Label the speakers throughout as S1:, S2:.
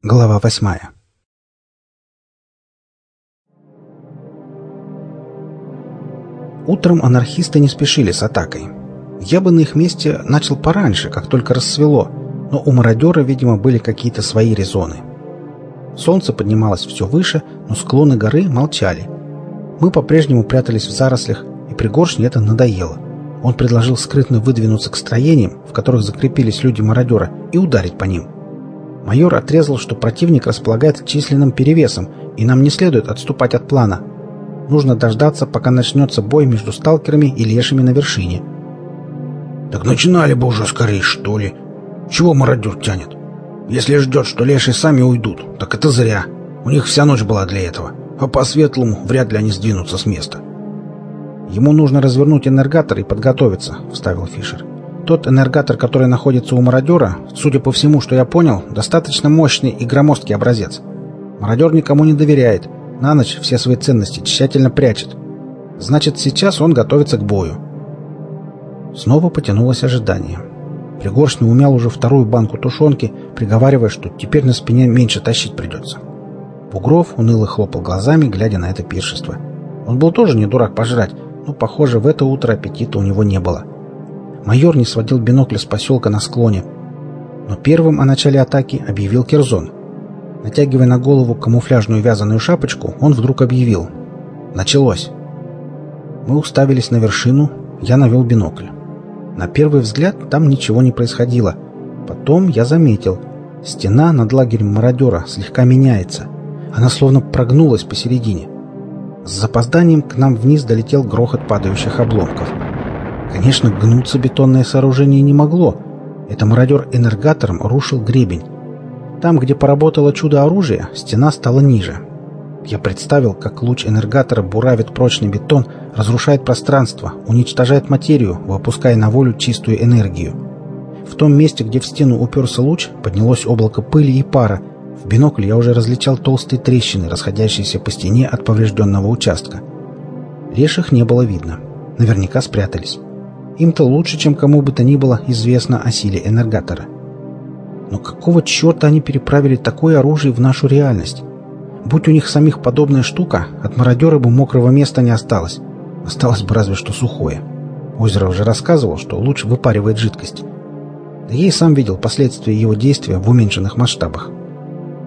S1: Глава восьмая Утром анархисты не спешили с атакой. Я бы на их месте начал пораньше, как только рассвело, но у мародера, видимо, были какие-то свои резоны. Солнце поднималось все выше, но склоны горы молчали. Мы по-прежнему прятались в зарослях, и пригоршне это надоело. Он предложил скрытно выдвинуться к строениям, в которых закрепились люди мародера, и ударить по ним. Майор отрезал, что противник располагает численным перевесом, и нам не следует отступать от плана. Нужно дождаться, пока начнется бой между сталкерами и лешими на вершине.
S2: «Так начинали бы уже скорее, что ли? Чего мародер тянет? Если ждет, что леши сами уйдут, так это зря. У них вся ночь была для этого, а по-светлому вряд ли они сдвинутся с места».
S1: «Ему нужно развернуть энергатор и подготовиться», — вставил Фишер. «Тот энергатор, который находится у мародера, судя по всему, что я понял, достаточно мощный и громоздкий образец. Мародер никому не доверяет, на ночь все свои ценности тщательно прячет. Значит, сейчас он готовится к бою». Снова потянулось ожидание. Пригоршня умял уже вторую банку тушенки, приговаривая, что теперь на спине меньше тащить придется. Бугров уныло хлопал глазами, глядя на это пиршество. Он был тоже не дурак пожрать, но, похоже, в это утро аппетита у него не было. Майор не сводил бинокля с поселка на склоне. Но первым о начале атаки объявил Кирзон. Натягивая на голову камуфляжную вязаную шапочку, он вдруг объявил. «Началось!» Мы уставились на вершину, я навел бинокль. На первый взгляд там ничего не происходило. Потом я заметил. Стена над лагерем мародера слегка меняется. Она словно прогнулась посередине. С запозданием к нам вниз долетел грохот падающих обломков. Конечно, гнуться бетонное сооружение не могло. Это мародер энергатором рушил гребень. Там, где поработало чудо-оружие, стена стала ниже. Я представил, как луч энергатора буравит прочный бетон, разрушает пространство, уничтожает материю, выпуская на волю чистую энергию. В том месте, где в стену уперся луч, поднялось облако пыли и пара, в бинокль я уже различал толстые трещины, расходящиеся по стене от поврежденного участка. Леших не было видно. Наверняка спрятались. Им-то лучше, чем кому бы то ни было известно о силе энергатора. Но какого черта они переправили такое оружие в нашу реальность? Будь у них самих подобная штука, от мародера бы мокрого места не осталось. Осталось бы разве что сухое. Озеро уже рассказывал, что луч выпаривает жидкость. Да я и сам видел последствия его действия в уменьшенных масштабах.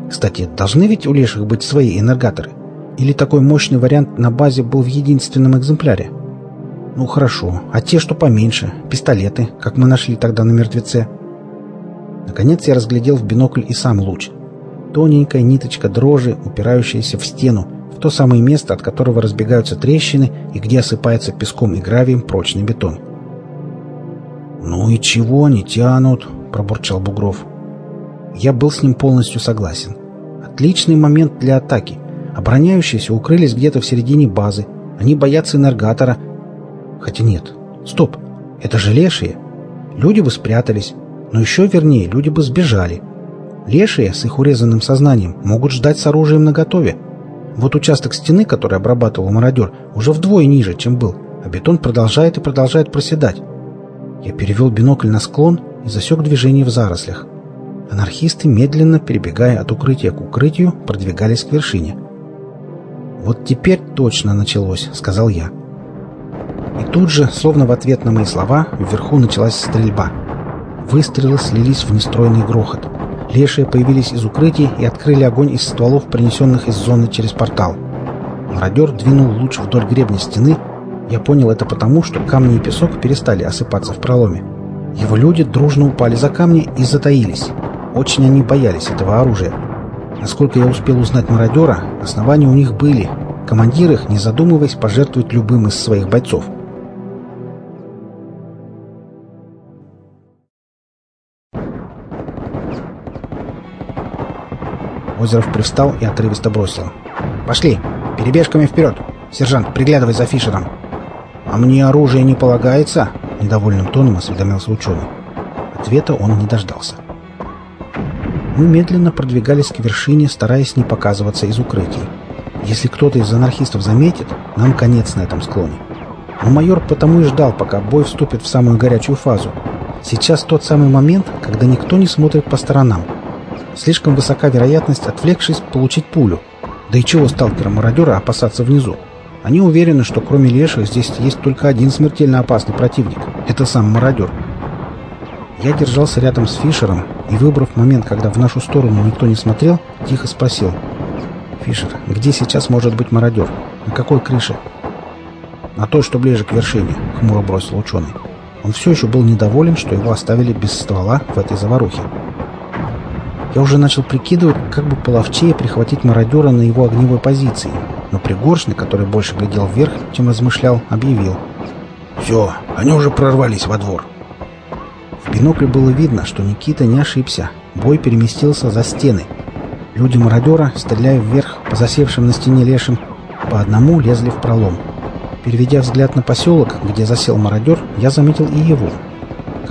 S1: Кстати, должны ведь у леших быть свои энергаторы? Или такой мощный вариант на базе был в единственном экземпляре? Ну хорошо, а те, что поменьше, пистолеты, как мы нашли тогда на мертвеце? Наконец я разглядел в бинокль и сам луч. Тоненькая ниточка дрожи, упирающаяся в стену, в то самое место, от которого разбегаются трещины и где осыпается песком и гравием прочный бетон.
S2: «Ну и чего они тянут?» — пробурчал Бугров.
S1: Я был с ним полностью согласен. Отличный момент для атаки. Обороняющиеся укрылись где-то в середине базы. Они боятся энергатора. Хотя нет. Стоп. Это же лешие. Люди бы спрятались. Но еще вернее, люди бы сбежали. Лешие с их урезанным сознанием могут ждать с оружием наготове. Вот участок стены, который обрабатывал мародер, уже вдвое ниже, чем был, а бетон продолжает и продолжает проседать. Я перевел бинокль на склон и засек движение в зарослях. Анархисты, медленно перебегая от укрытия к укрытию, продвигались к вершине. «Вот теперь точно началось», — сказал я. И тут же, словно в ответ на мои слова, вверху началась стрельба. Выстрелы слились в нестройный грохот. Лешие появились из укрытий и открыли огонь из стволов, принесенных из зоны через портал. Мародер двинул луч вдоль гребня стены. Я понял это потому, что камни и песок перестали осыпаться в проломе. Его люди дружно упали за камни и затаились. Очень они боялись этого оружия. Насколько я успел узнать мародера, основания у них были. Командир их, не задумываясь, пожертвует любым из своих бойцов. Озеров привстал и отрывисто бросил. «Пошли! Перебежками вперед! Сержант, приглядывай за Фишером!» «А мне оружие не полагается?» — недовольным тоном осведомился ученый. Ответа он не дождался. Мы медленно продвигались к вершине, стараясь не показываться из укрытий. Если кто-то из анархистов заметит, нам конец на этом склоне. Но майор потому и ждал, пока бой вступит в самую горячую фазу. Сейчас тот самый момент, когда никто не смотрит по сторонам. Слишком высока вероятность, отвлекшись, получить пулю. Да и чего сталкера-мародера опасаться внизу? Они уверены, что кроме леших здесь есть только один смертельно опасный противник. Это сам мародер. Я держался рядом с Фишером и, выбрав момент, когда в нашу сторону никто не смотрел, тихо спросил. «Фишер, где сейчас может быть мародер? На какой крыше?» «На той, что ближе к вершине», — хмуро бросил ученый. Он все еще был недоволен, что его оставили без ствола в этой заварухе. Я уже начал прикидывать, как бы половчее прихватить мародера на его огневой позиции, но Пригоршный, который больше глядел вверх, чем размышлял, объявил.
S2: «Все, они уже прорвались во двор».
S1: В бинокле было видно, что Никита не ошибся. Бой переместился за стены. Люди мародера, стреляя вверх по засевшим на стене лешим, по одному лезли в пролом. Переведя взгляд на поселок, где засел мародер, я заметил и его.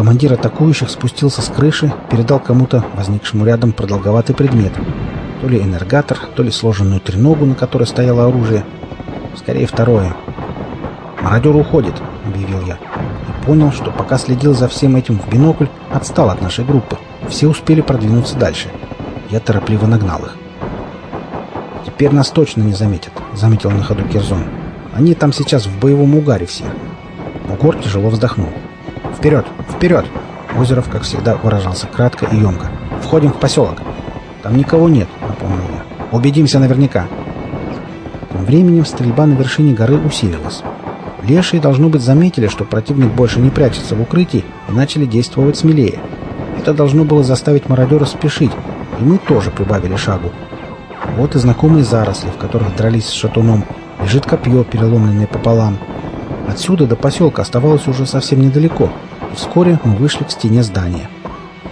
S1: Командир атакующих спустился с крыши, передал кому-то, возникшему рядом, продолговатый предмет — то ли энергатор, то ли сложенную треногу, на которой стояло оружие. Скорее второе. «Мародер уходит», — объявил я. И понял, что пока следил за всем этим в бинокль, отстал от нашей группы. Все успели продвинуться дальше. Я торопливо нагнал их. «Теперь нас точно не заметят», — заметил на ходу Кирзон. «Они там сейчас в боевом угаре все». Бугор тяжело вздохнул. «Вперед! Вперед!» Озеров, как всегда, выражался кратко и емко. «Входим в поселок!» «Там никого нет», — напомнил я. «Убедимся наверняка». Тем временем стрельба на вершине горы усилилась. Лешие, должно быть, заметили, что противник больше не прячется в укрытии и начали действовать смелее. Это должно было заставить мародера спешить, и мы тоже прибавили шагу. Вот и знакомые заросли, в которых дрались с шатуном, лежит копье, переломленное пополам. Отсюда до поселка оставалось уже совсем недалеко, и вскоре мы вышли к стене здания.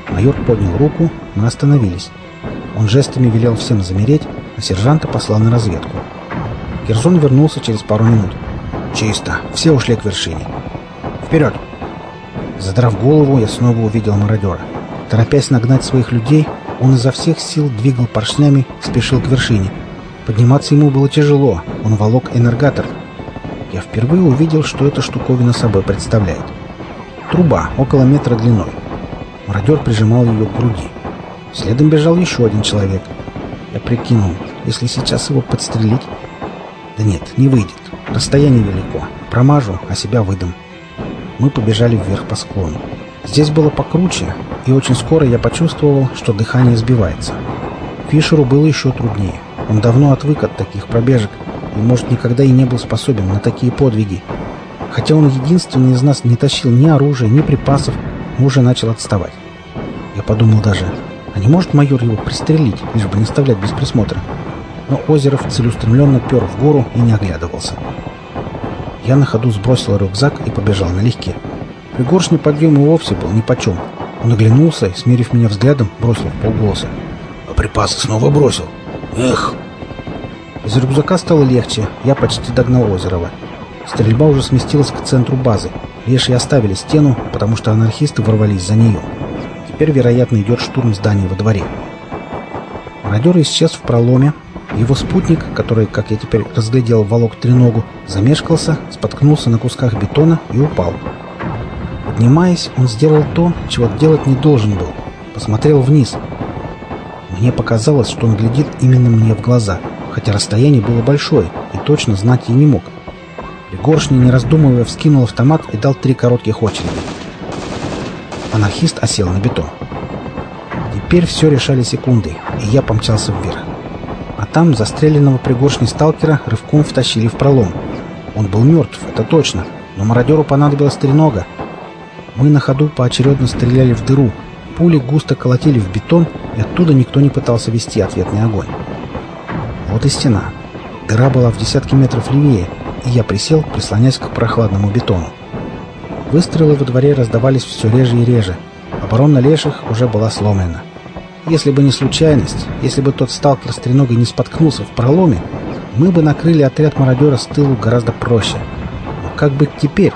S1: Майор поднял руку, мы остановились. Он жестами велел всем замереть, а сержанта послал на разведку. Герзон вернулся через пару минут. «Чисто. Все ушли к вершине. Вперед!» Задрав голову, я снова увидел мародера. Торопясь нагнать своих людей, он изо всех сил двигал поршнями, спешил к вершине. Подниматься ему было тяжело, он волок энергатор. Я впервые увидел, что эта штуковина собой представляет. Труба, около метра длиной. Мародер прижимал ее к груди. Следом бежал еще один человек. Я прикинул, если сейчас его подстрелить... Да нет, не выйдет. Расстояние велико. Промажу, а себя выдам. Мы побежали вверх по склону. Здесь было покруче, и очень скоро я почувствовал, что дыхание сбивается. Фишеру было еще труднее. Он давно отвык от таких пробежек и, может, никогда и не был способен на такие подвиги. Хотя он единственный из нас не тащил ни оружия, ни припасов, но уже начал отставать. Я подумал даже, а не может майор его пристрелить, лишь бы не оставлять без присмотра? Но Озеров целеустремленно пер в гору и не оглядывался. Я на ходу сбросил рюкзак и побежал налегке. Пригоршный подъем и вовсе был нипочем. Он оглянулся и, смерив меня взглядом, бросил в полголоса.
S2: «А припасы снова бросил? Эх!»
S1: Из рюкзака стало легче. Я почти догнал Озерова. Стрельба уже сместилась к центру базы. Лешие оставили стену, потому что анархисты ворвались за нее. Теперь, вероятно, идет штурм здания во дворе. Мародер исчез в проломе. Его спутник, который, как я теперь разглядел, волок треногу, замешкался, споткнулся на кусках бетона и упал. Поднимаясь, он сделал то, чего делать не должен был. Посмотрел вниз. Мне показалось, что он глядит именно мне в глаза, хотя расстояние было большое, и точно знать я не мог. Пригоршня, не раздумывая, вскинул автомат и дал три коротких очереди. Анархист осел на бетон. Теперь все решали секунды, и я помчался вверх. А там застреленного пригоршни сталкера рывком втащили в пролом. Он был мертв, это точно, но мародеру понадобилась тренога. Мы на ходу поочередно стреляли в дыру, пули густо колотили в бетон, и оттуда никто не пытался вести ответный огонь. Вот и стена. Дыра была в десятки метров левее, и я присел, прислонясь к прохладному бетону. Выстрелы во дворе раздавались все реже и реже. Оборона леших уже была сломлена. Если бы не случайность, если бы тот сталкер с треногой не споткнулся в проломе, мы бы накрыли отряд мародера с тылу гораздо проще. Но как быть теперь?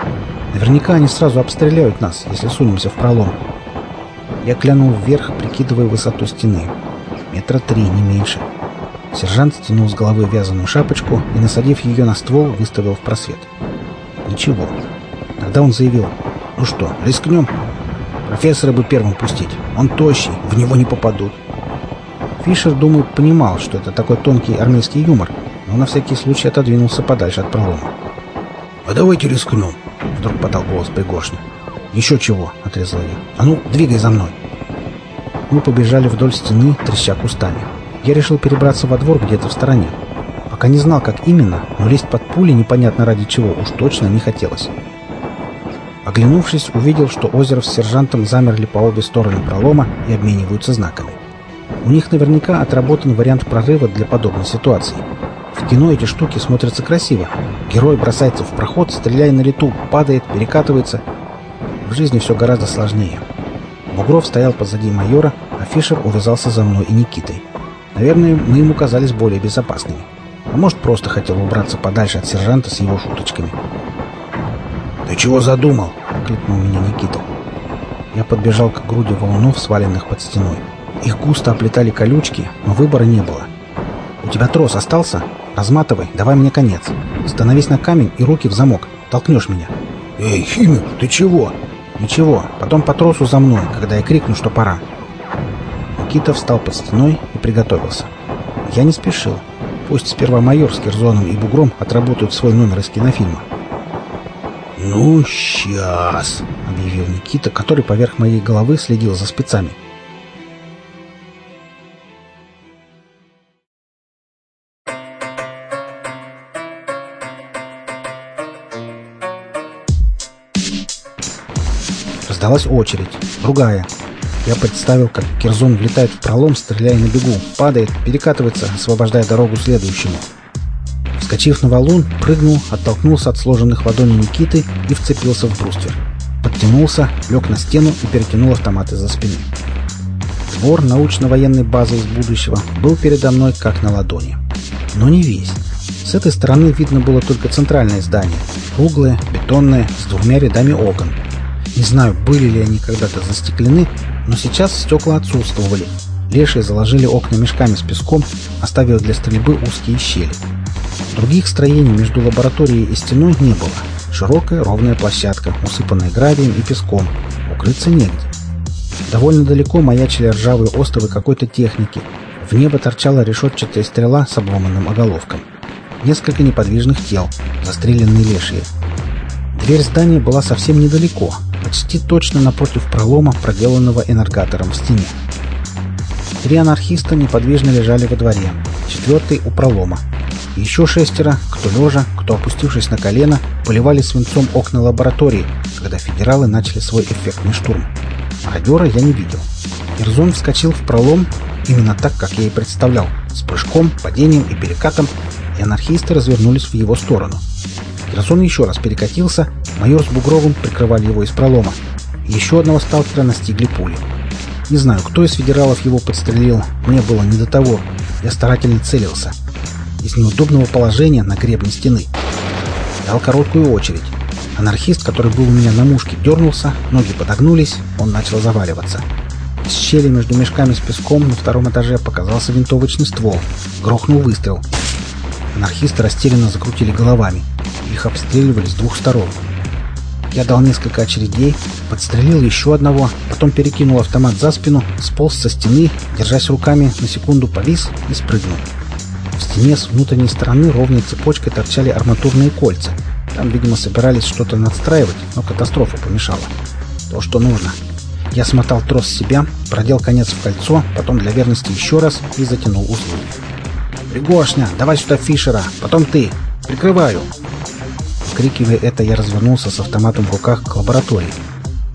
S1: Наверняка они сразу обстреляют нас, если сунемся в пролом. Я глянул вверх, прикидывая высоту стены. Метра три, не меньше. Сержант стянул с головы вязаную шапочку и, насадив ее на ствол, выставил в просвет. Ничего. Тогда он заявил, ну что, рискнем? Профессора бы первым пустить. Он тощий, в него не попадут. Фишер, думаю, понимал, что это такой тонкий армейский юмор, но на всякий случай отодвинулся подальше от пролома.
S2: «А давайте рискнем», —
S1: вдруг подал голос Пригоршня. «Еще чего», — отрезал я. «А ну, двигай за мной». Мы побежали вдоль стены, треща кустами. Я решил перебраться во двор где-то в стороне. Пока не знал, как именно, но лезть под пули непонятно ради чего уж точно не хотелось. Оглянувшись, увидел, что Озеров с сержантом замерли по обе стороны пролома и обмениваются знаками. У них наверняка отработан вариант прорыва для подобной ситуации. В кино эти штуки смотрятся красиво. Герой бросается в проход, стреляя на лету, падает, перекатывается. В жизни все гораздо сложнее. Бугров стоял позади майора, а Фишер увязался за мной и Никитой. Наверное, мы ему казались более безопасными. А может, просто хотел убраться подальше от сержанта с его шуточками.
S2: «Ты чего задумал?»
S1: — кликнул меня Никита. Я подбежал к груди валунов, сваленных под стеной. Их густо оплетали колючки, но выбора не было. «У тебя трос остался? Разматывай, давай мне конец. Становись на камень и руки в замок. Толкнешь меня».
S2: «Эй, Химик, ты чего?»
S1: «Ничего, потом по тросу за мной, когда я крикну, что пора». Никита встал под стеной и приготовился. Я не спешил. Пусть сперва майор с Кирзоном и Бугром отработают свой номер из кинофильма.
S2: «Ну, сейчас», —
S1: объявил Никита, который поверх моей головы следил за спецами. Раздалась очередь. Другая. Я представил, как Кирзон влетает в пролом, стреляя на бегу, падает, перекатывается, освобождая дорогу следующему. Вскочив на валун, прыгнул, оттолкнулся от сложенных в ладони Никиты и вцепился в бруствер. Подтянулся, лег на стену и перетянул автомат из-за спины. Двор научно-военной базы из будущего был передо мной как на ладони. Но не весь. С этой стороны видно было только центральное здание. Круглое, бетонное, с двумя рядами окон. Не знаю, были ли они когда-то застеклены, но сейчас стекла отсутствовали. Лешие заложили окна мешками с песком, оставив для стрельбы узкие щели. Других строений между лабораторией и стеной не было. Широкая ровная площадка, усыпанная гравием и песком. Укрыться негде. Довольно далеко маячили ржавые островы какой-то техники. В небо торчала решетчатая стрела с обломанным оголовком. Несколько неподвижных тел, застреленные лешие. Дверь здания была совсем недалеко, почти точно напротив пролома, проделанного энергатором в стене. Три анархиста неподвижно лежали во дворе, четвертый у пролома, еще шестеро, кто лежа, кто опустившись на колено, поливали свинцом окна лаборатории, когда федералы начали свой эффектный штурм. Мародера я не видел. Ирзон вскочил в пролом именно так, как я и представлял, с прыжком, падением и перекатом, и анархисты развернулись в его сторону. Ирзон еще раз перекатился, майор с Бугровым прикрывали его из пролома. Еще одного сталкера настигли пули. Не знаю, кто из федералов его подстрелил, мне было не до того. Я старательно целился из неудобного положения на гребне стены. Дал короткую очередь. Анархист, который был у меня на мушке, дернулся, ноги подогнулись, он начал заваливаться. Из щели между мешками с песком на втором этаже показался винтовочный ствол. Грохнул выстрел. Анархисты растерянно закрутили головами. Их обстреливали с двух сторон. Я дал несколько очередей, подстрелил еще одного, потом перекинул автомат за спину, сполз со стены, держась руками, на секунду повис и спрыгнул. В стене с внутренней стороны ровной цепочкой торчали арматурные кольца. Там, видимо, собирались что-то надстраивать, но катастрофа помешала. То, что нужно. Я смотал трос с себя, продел конец в кольцо, потом для верности еще раз и затянул узлы. «Пригоршня, давай сюда Фишера, потом ты. Прикрываю!» Вкрикивая это, я развернулся с автоматом в руках к лаборатории.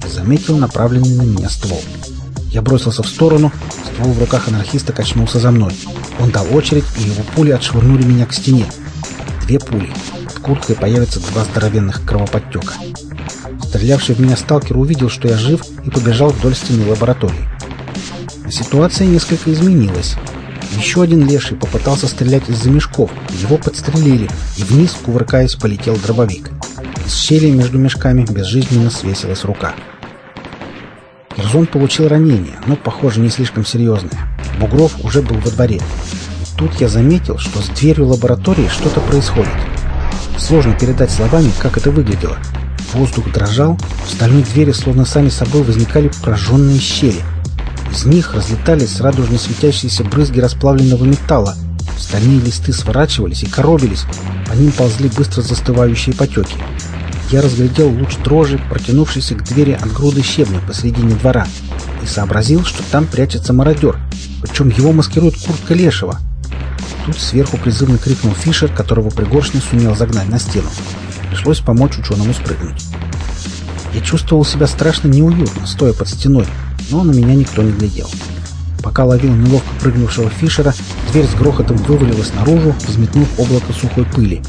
S1: Заметил направленный на меня ствол. Я бросился в сторону, ствол в руках анархиста качнулся за мной. Он дал очередь, и его пули отшвырнули меня к стене. Две пули. Под курткой появятся два здоровенных кровоподтека. Стрелявший в меня сталкер увидел, что я жив, и побежал вдоль стены лаборатории. Ситуация несколько изменилась. Еще один леший попытался стрелять из-за мешков, его подстрелили, и вниз, кувыркаясь, полетел дробовик. Из щели между мешками безжизненно свесилась рука. Кирзон получил ранение, но, похоже, не слишком серьезное. Бугров уже был во дворе. И тут я заметил, что с дверью лаборатории что-то происходит. Сложно передать словами, как это выглядело. Воздух дрожал, в стальной двери словно сами собой возникали прожженные щели. Из них разлетались радужно светящиеся брызги расплавленного металла. Стальные листы сворачивались и коробились. По ним ползли быстро застывающие потеки. Я разглядел луч дрожи, протянувшийся к двери от груды щебня посредине двора, и сообразил, что там прячется мародер, причем его маскирует куртка лешего. Тут сверху призывно крикнул Фишер, которого пригоршня сумел загнать на стену. Пришлось помочь ученому спрыгнуть. Я чувствовал себя страшно неуютно, стоя под стеной, но на меня никто не глядел. Пока ловил неловко прыгнувшего Фишера, дверь с грохотом вывалилась наружу, взметнув облако сухой пыли.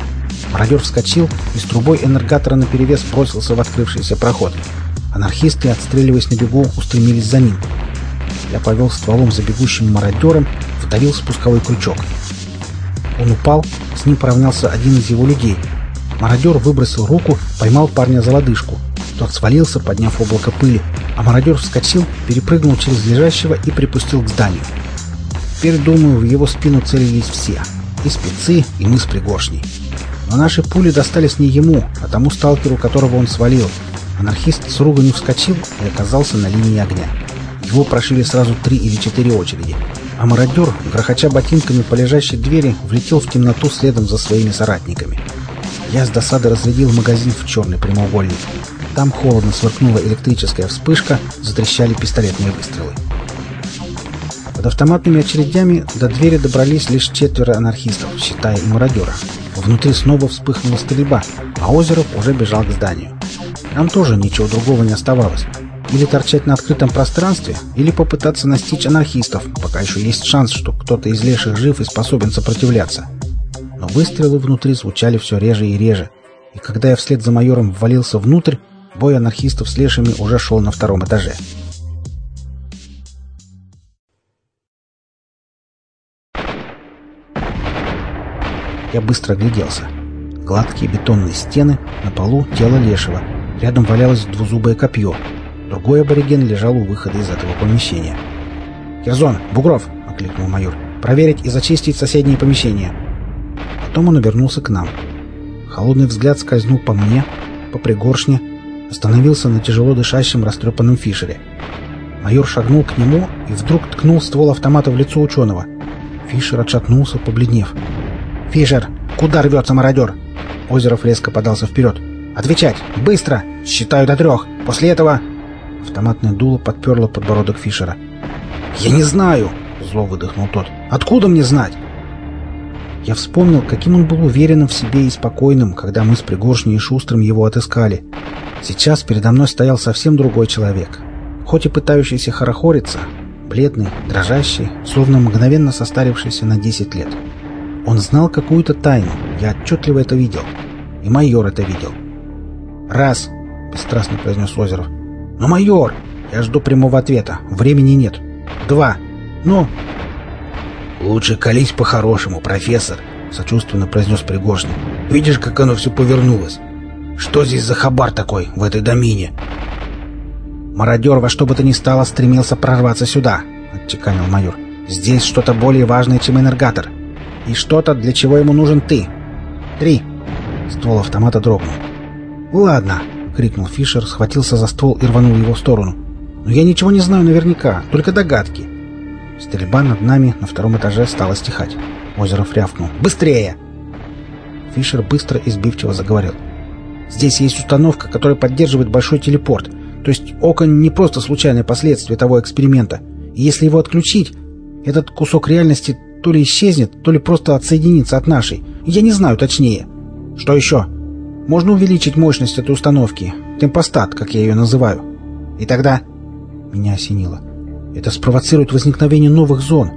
S1: Мародер вскочил и с трубой энергатора наперевес бросился в открывшийся проход. Анархисты, отстреливаясь на бегу, устремились за ним. Я повел стволом за бегущим мародером, вдавил спусковой крючок. Он упал, с ним поравнялся один из его людей. Мародер выбросил руку, поймал парня за лодыжку. Тот свалился, подняв облако пыли, а мародер вскочил, перепрыгнул через лежащего и припустил к зданию. Теперь, думаю, в его спину целились все. И спецы, и мы с пригоршней. Но наши пули достались не ему, а тому сталкеру, которого он свалил. Анархист с руганью вскочил и оказался на линии огня. Его прошили сразу три или четыре очереди. А мародер, грохоча ботинками по лежащей двери, влетел в темноту следом за своими соратниками. Я с досады разрядил магазин в черный прямоугольник. Там холодно сверкнула электрическая вспышка, затрещали пистолетные выстрелы. Под автоматными очередями до двери добрались лишь четверо анархистов, считая и мародера. Внутри снова вспыхнула стрельба, а Озеров уже бежал к зданию. Нам тоже ничего другого не оставалось. Или торчать на открытом пространстве, или попытаться настичь анархистов, пока еще есть шанс, что кто-то из леших жив и способен сопротивляться. Но выстрелы внутри звучали все реже и реже, и когда я вслед за майором ввалился внутрь, Бой анархистов с лешими уже шел на втором этаже. Я быстро огляделся. Гладкие бетонные стены, на полу тело лешего. Рядом валялось двузубое копье. Другой абориген лежал у выхода из этого помещения. «Керзон! Бугров!» — окликнул майор. «Проверить и зачистить соседние помещения». Потом он обернулся к нам. Холодный взгляд скользнул по мне, по пригоршне, остановился на тяжело дышащем растрепанном Фишере. Майор шагнул к нему и вдруг ткнул ствол автомата в лицо ученого. Фишер отшатнулся, побледнев. «Фишер, куда рвется мародер?» Озеров резко подался вперед. «Отвечать! Быстро! Считаю до трех! После этого...» Автоматное дуло подперло подбородок Фишера. «Я не знаю!» — зло выдохнул тот. «Откуда мне знать?» Я вспомнил, каким он был уверенным в себе и спокойным, когда мы с Пригоршней и Шустрым его отыскали. Сейчас передо мной стоял совсем другой человек. Хоть и пытающийся хорохориться, бледный, дрожащий, словно мгновенно состарившийся на 10 лет. Он знал какую-то тайну, я отчетливо это видел. И майор это видел. «Раз!» — бесстрастно произнес Озеров. «Но майор!» «Я жду прямого ответа. Времени нет. Два. Ну?»
S2: «Лучше колись по-хорошему, профессор», — сочувственно произнес Пригожин. «Видишь, как оно все повернулось? Что здесь за хабар такой в этой домине?»
S1: «Мародер во что бы то ни стало стремился прорваться сюда», — отчеканил майор. «Здесь что-то более важное, чем энергатор. И что-то, для чего ему нужен ты. Три». Ствол автомата дрогнул. «Ладно», — крикнул Фишер, схватился за ствол и рванул его в сторону. «Но я ничего не знаю наверняка, только догадки». Стрельба над нами на втором этаже стала стихать. Озеров рявкнул. «Быстрее!» Фишер быстро и сбивчиво заговорил. Здесь есть установка, которая поддерживает большой телепорт. То есть окон не просто случайное последствие того эксперимента. И если его отключить, этот кусок реальности то ли исчезнет, то ли просто отсоединится от нашей. Я не знаю точнее. Что еще? Можно увеличить мощность этой установки. Темпостат, как я ее называю. И тогда... Меня осенило. Это спровоцирует возникновение новых зон.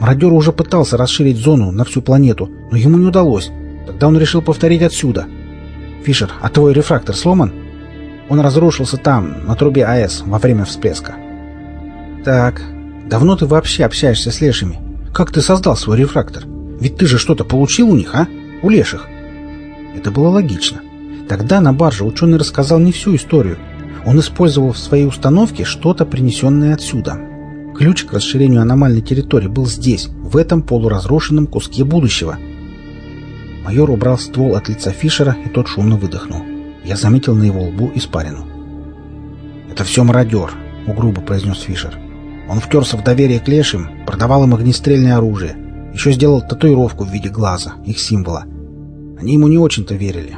S1: Мародер уже пытался расширить зону на всю планету, но ему не удалось. Тогда он решил повторить отсюда — «Фишер, а твой рефрактор сломан?» «Он разрушился там, на трубе АЭС, во время всплеска». «Так, давно ты вообще общаешься с лешими? Как ты создал свой рефрактор? Ведь ты же что-то получил у них, а? У леших?» Это было логично. Тогда на барже ученый рассказал не всю историю. Он использовал в своей установке что-то, принесенное отсюда. Ключ к расширению аномальной территории был здесь, в этом полуразрушенном куске будущего — Майор убрал ствол от лица Фишера, и тот шумно выдохнул. Я заметил на его лбу испарину. «Это все мародер», — угрубо произнес Фишер. Он втерся в доверие к лешим, продавал им огнестрельное оружие, еще сделал татуировку в виде глаза, их символа. Они ему не очень-то верили.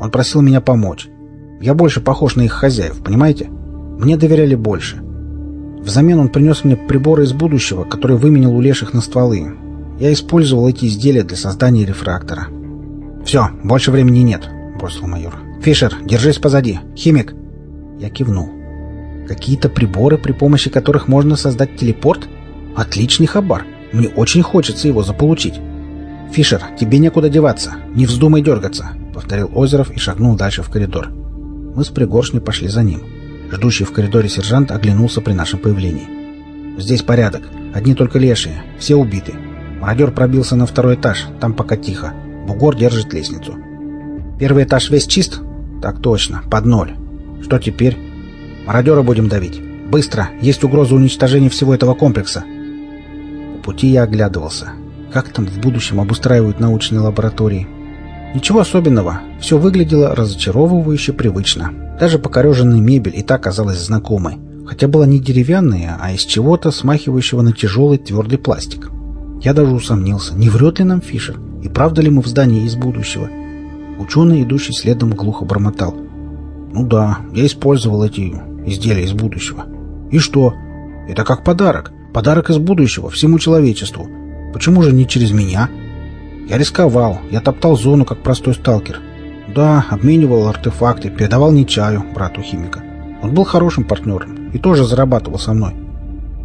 S1: Он просил меня помочь. Я больше похож на их хозяев, понимаете? Мне доверяли больше. Взамен он принес мне приборы из будущего, которые выменил у леших на стволы. Я использовал эти изделия для создания рефрактора. «Все, больше времени нет», — бросил майор. «Фишер, держись позади. Химик!» Я кивнул. «Какие-то приборы, при помощи которых можно создать телепорт? Отличный хабар. Мне очень хочется его заполучить». «Фишер, тебе некуда деваться. Не вздумай дергаться», — повторил Озеров и шагнул дальше в коридор. Мы с пригоршней пошли за ним. Ждущий в коридоре сержант оглянулся при нашем появлении. «Здесь порядок. Одни только лешие. Все убиты. Мародер пробился на второй этаж. Там пока тихо. Бугор держит лестницу. Первый этаж весь чист? Так точно. Под ноль. Что теперь? Мародера будем давить. Быстро. Есть угроза уничтожения всего этого комплекса». По пути я оглядывался. Как там в будущем обустраивают научные лаборатории? Ничего особенного. Все выглядело разочаровывающе привычно. Даже покореженная мебель и так казалась знакомой. Хотя была не деревянная, а из чего-то смахивающего на тяжелый твердый пластик. Я даже усомнился, не врет ли нам Фишер, и правда ли мы в здании из будущего. Ученый, идущий следом, глухо бормотал. «Ну да, я использовал эти изделия из будущего. И что? Это как подарок. Подарок из будущего всему человечеству. Почему же не через меня?» Я рисковал, я топтал зону, как простой сталкер. Да, обменивал артефакты, передавал Нечаю, брату химика. Он был хорошим партнером и тоже зарабатывал со мной.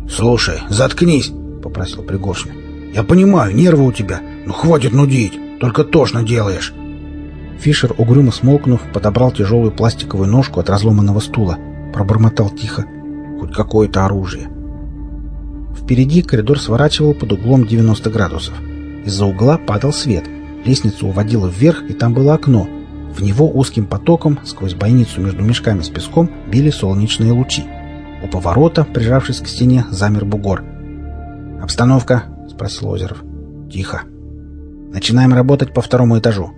S2: «Слушай, заткнись!» — попросил Пригоршня. «Я понимаю, нервы у тебя, но хватит нудить, только тошно делаешь».
S1: Фишер, угрюмо смолкнув, подобрал тяжелую пластиковую ножку от разломанного стула, пробормотал тихо. «Хоть какое-то оружие». Впереди коридор сворачивал под углом 90 градусов. Из-за угла падал свет. Лестницу уводило вверх, и там было окно. В него узким потоком, сквозь бойницу между мешками с песком, били солнечные лучи. У поворота, прижавшись к стене, замер бугор. «Обстановка?» — спросил Озеров. «Тихо. Начинаем работать по второму этажу».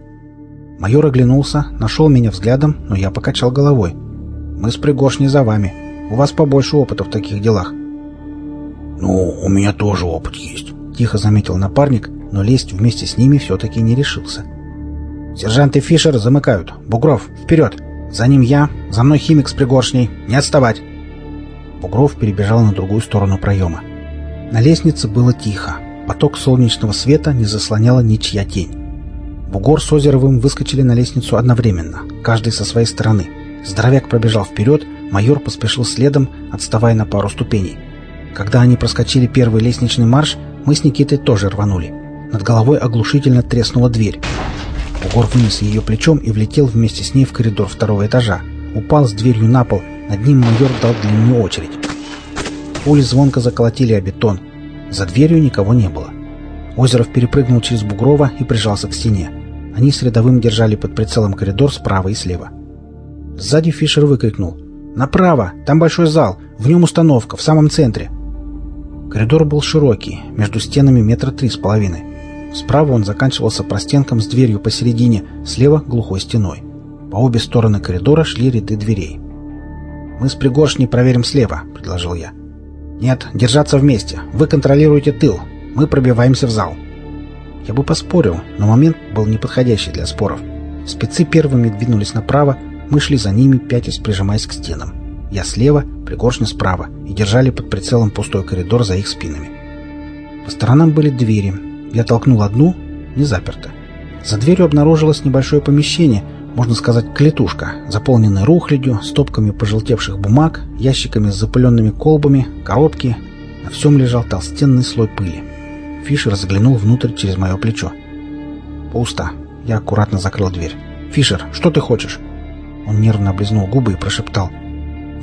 S1: Майор оглянулся, нашел меня взглядом, но я покачал головой. «Мы с Пригоршней за вами. У вас побольше опыта в таких делах».
S2: «Ну, у меня тоже опыт есть», —
S1: тихо заметил напарник, но лезть вместе с ними все-таки не решился. «Сержант и Фишер замыкают. Бугров, вперед! За ним я, за мной химик с пригоршней. Не отставать!» Бугров перебежал на другую сторону проема. На лестнице было тихо. Поток солнечного света не заслоняла ничья тень. Бугор с Озеровым выскочили на лестницу одновременно, каждый со своей стороны. Здоровяк пробежал вперед, майор поспешил следом, отставая на пару ступеней. Когда они проскочили первый лестничный марш, мы с Никитой тоже рванули. Над головой оглушительно треснула дверь. Бугор вынес ее плечом и влетел вместе с ней в коридор второго этажа. Упал с дверью на пол. Над ним майор дал длинную очередь. Пули звонко заколотили о бетон. За дверью никого не было. Озеров перепрыгнул через Бугрова и прижался к стене. Они с рядовым держали под прицелом коридор справа и слева. Сзади Фишер выкрикнул. «Направо! Там большой зал! В нем установка, в самом центре!» Коридор был широкий, между стенами метра три с половиной. Справа он заканчивался простенком с дверью посередине, слева — глухой стеной. По обе стороны коридора шли ряды дверей. «Мы с Пригоршней проверим слева», — предложил я. «Нет, держаться вместе. Вы контролируете тыл. Мы пробиваемся в зал». Я бы поспорил, но момент был неподходящий для споров. Спецы первыми двинулись направо, мы шли за ними, пятясь, прижимаясь к стенам. Я слева, Пригоршня справа, и держали под прицелом пустой коридор за их спинами. По сторонам были двери, я толкнул одну, не заперто. За дверью обнаружилось небольшое помещение, можно сказать, клетушка, заполненная рухлядью, стопками пожелтевших бумаг, ящиками с запыленными колбами, коробки. На всем лежал толстенный слой пыли. Фишер заглянул внутрь через мое плечо. «Пусто». Я аккуратно закрыл дверь. «Фишер, что ты хочешь?» Он нервно облизнул губы и прошептал.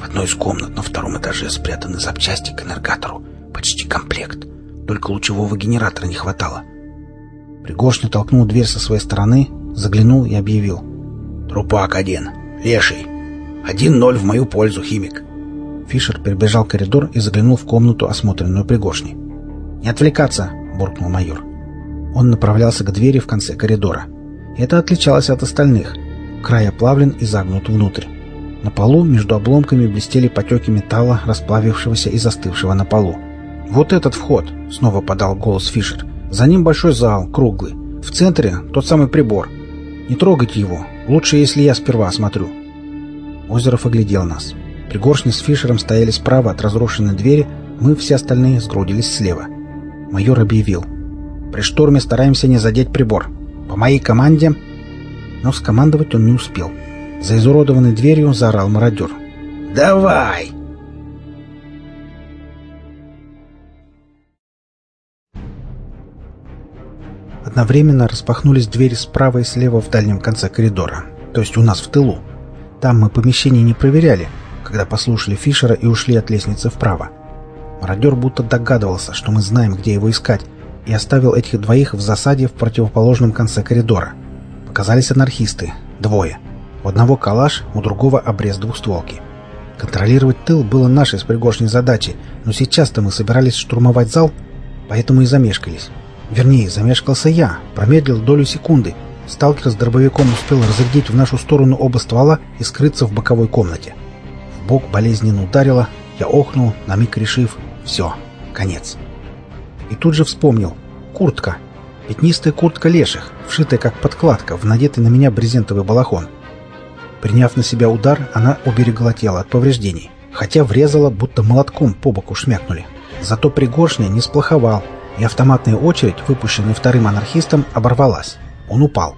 S2: «В одной из комнат на втором этаже спрятаны запчасти к энергатору. Почти комплект. Только лучевого генератора не хватало.
S1: Пригоршня толкнул дверь со своей стороны, заглянул и объявил.
S2: «Трупак один. Леший. Один ноль в мою пользу, химик».
S1: Фишер перебежал коридор и заглянул в комнату, осмотренную Пригоршней. «Не отвлекаться!» — буркнул майор. Он направлялся к двери в конце коридора. Это отличалось от остальных. Край оплавлен и загнут внутрь. На полу между обломками блестели потеки металла, расплавившегося и застывшего на полу. «Вот этот вход!» — снова подал голос Фишер. «За ним большой зал, круглый. В центре тот самый прибор. Не трогайте его. Лучше, если я сперва осмотрю». Озеров оглядел нас. Пригоршни с Фишером стояли справа от разрушенной двери, мы все остальные сгрудились слева. Майор объявил. «При штурме стараемся не задеть прибор. По моей команде...» Но скомандовать он не успел. За изуродованной дверью заорал мародер.
S2: «Давай!»
S1: Одновременно распахнулись двери справа и слева в дальнем конце коридора, то есть у нас в тылу. Там мы помещение не проверяли, когда послушали Фишера и ушли от лестницы вправо. Мародер будто догадывался, что мы знаем, где его искать, и оставил этих двоих в засаде в противоположном конце коридора. Показались анархисты. Двое. У одного калаш, у другого обрез двухстволки. Контролировать тыл было нашей с пригоршней задачей, но сейчас-то мы собирались штурмовать зал, поэтому и замешкались. Вернее, замешкался я, промедлил долю секунды. Сталкер с дробовиком успел разглядеть в нашу сторону оба ствола и скрыться в боковой комнате. В бок болезненно ударило, я охнул, на миг решив «все, конец». И тут же вспомнил «куртка». Пятнистая куртка леших, вшитая как подкладка в надетый на меня брезентовый балахон. Приняв на себя удар, она уберегла тело от повреждений, хотя врезала, будто молотком по боку шмякнули. Зато пригоршня не сплоховал, и автоматная очередь, выпущенная вторым анархистом, оборвалась. Он упал.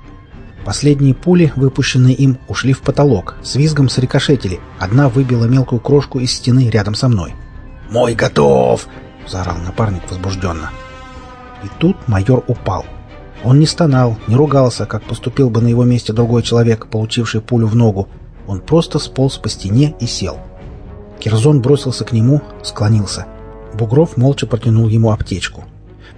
S1: Последние пули, выпущенные им, ушли в потолок, с визгом срикошетили. Одна выбила мелкую крошку из стены рядом со мной.
S2: «Мой готов!»
S1: — заорал напарник возбужденно. И тут майор упал. Он не стонал, не ругался, как поступил бы на его месте другой человек, получивший пулю в ногу. Он просто сполз по стене и сел. Кирзон бросился к нему, склонился. Бугров молча протянул ему аптечку.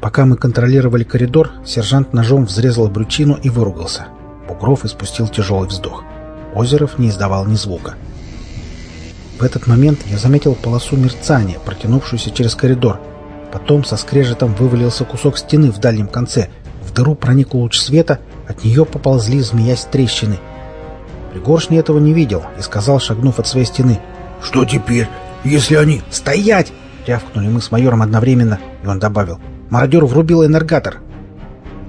S1: Пока мы контролировали коридор, сержант ножом взрезал брючину и выругался. Бугров испустил тяжелый вздох. Озеров не издавал ни звука. В этот момент я заметил полосу мерцания, протянувшуюся через коридор. Потом со скрежетом вывалился кусок стены в дальнем конце — дыру проник луч света, от нее поползли, змеясь трещины. Пригоршни этого не видел и сказал, шагнув от своей стены.
S2: «Что теперь, если они...»
S1: «Стоять!» — рявкнули мы с майором одновременно, и он добавил. «Мародер врубил энергатор».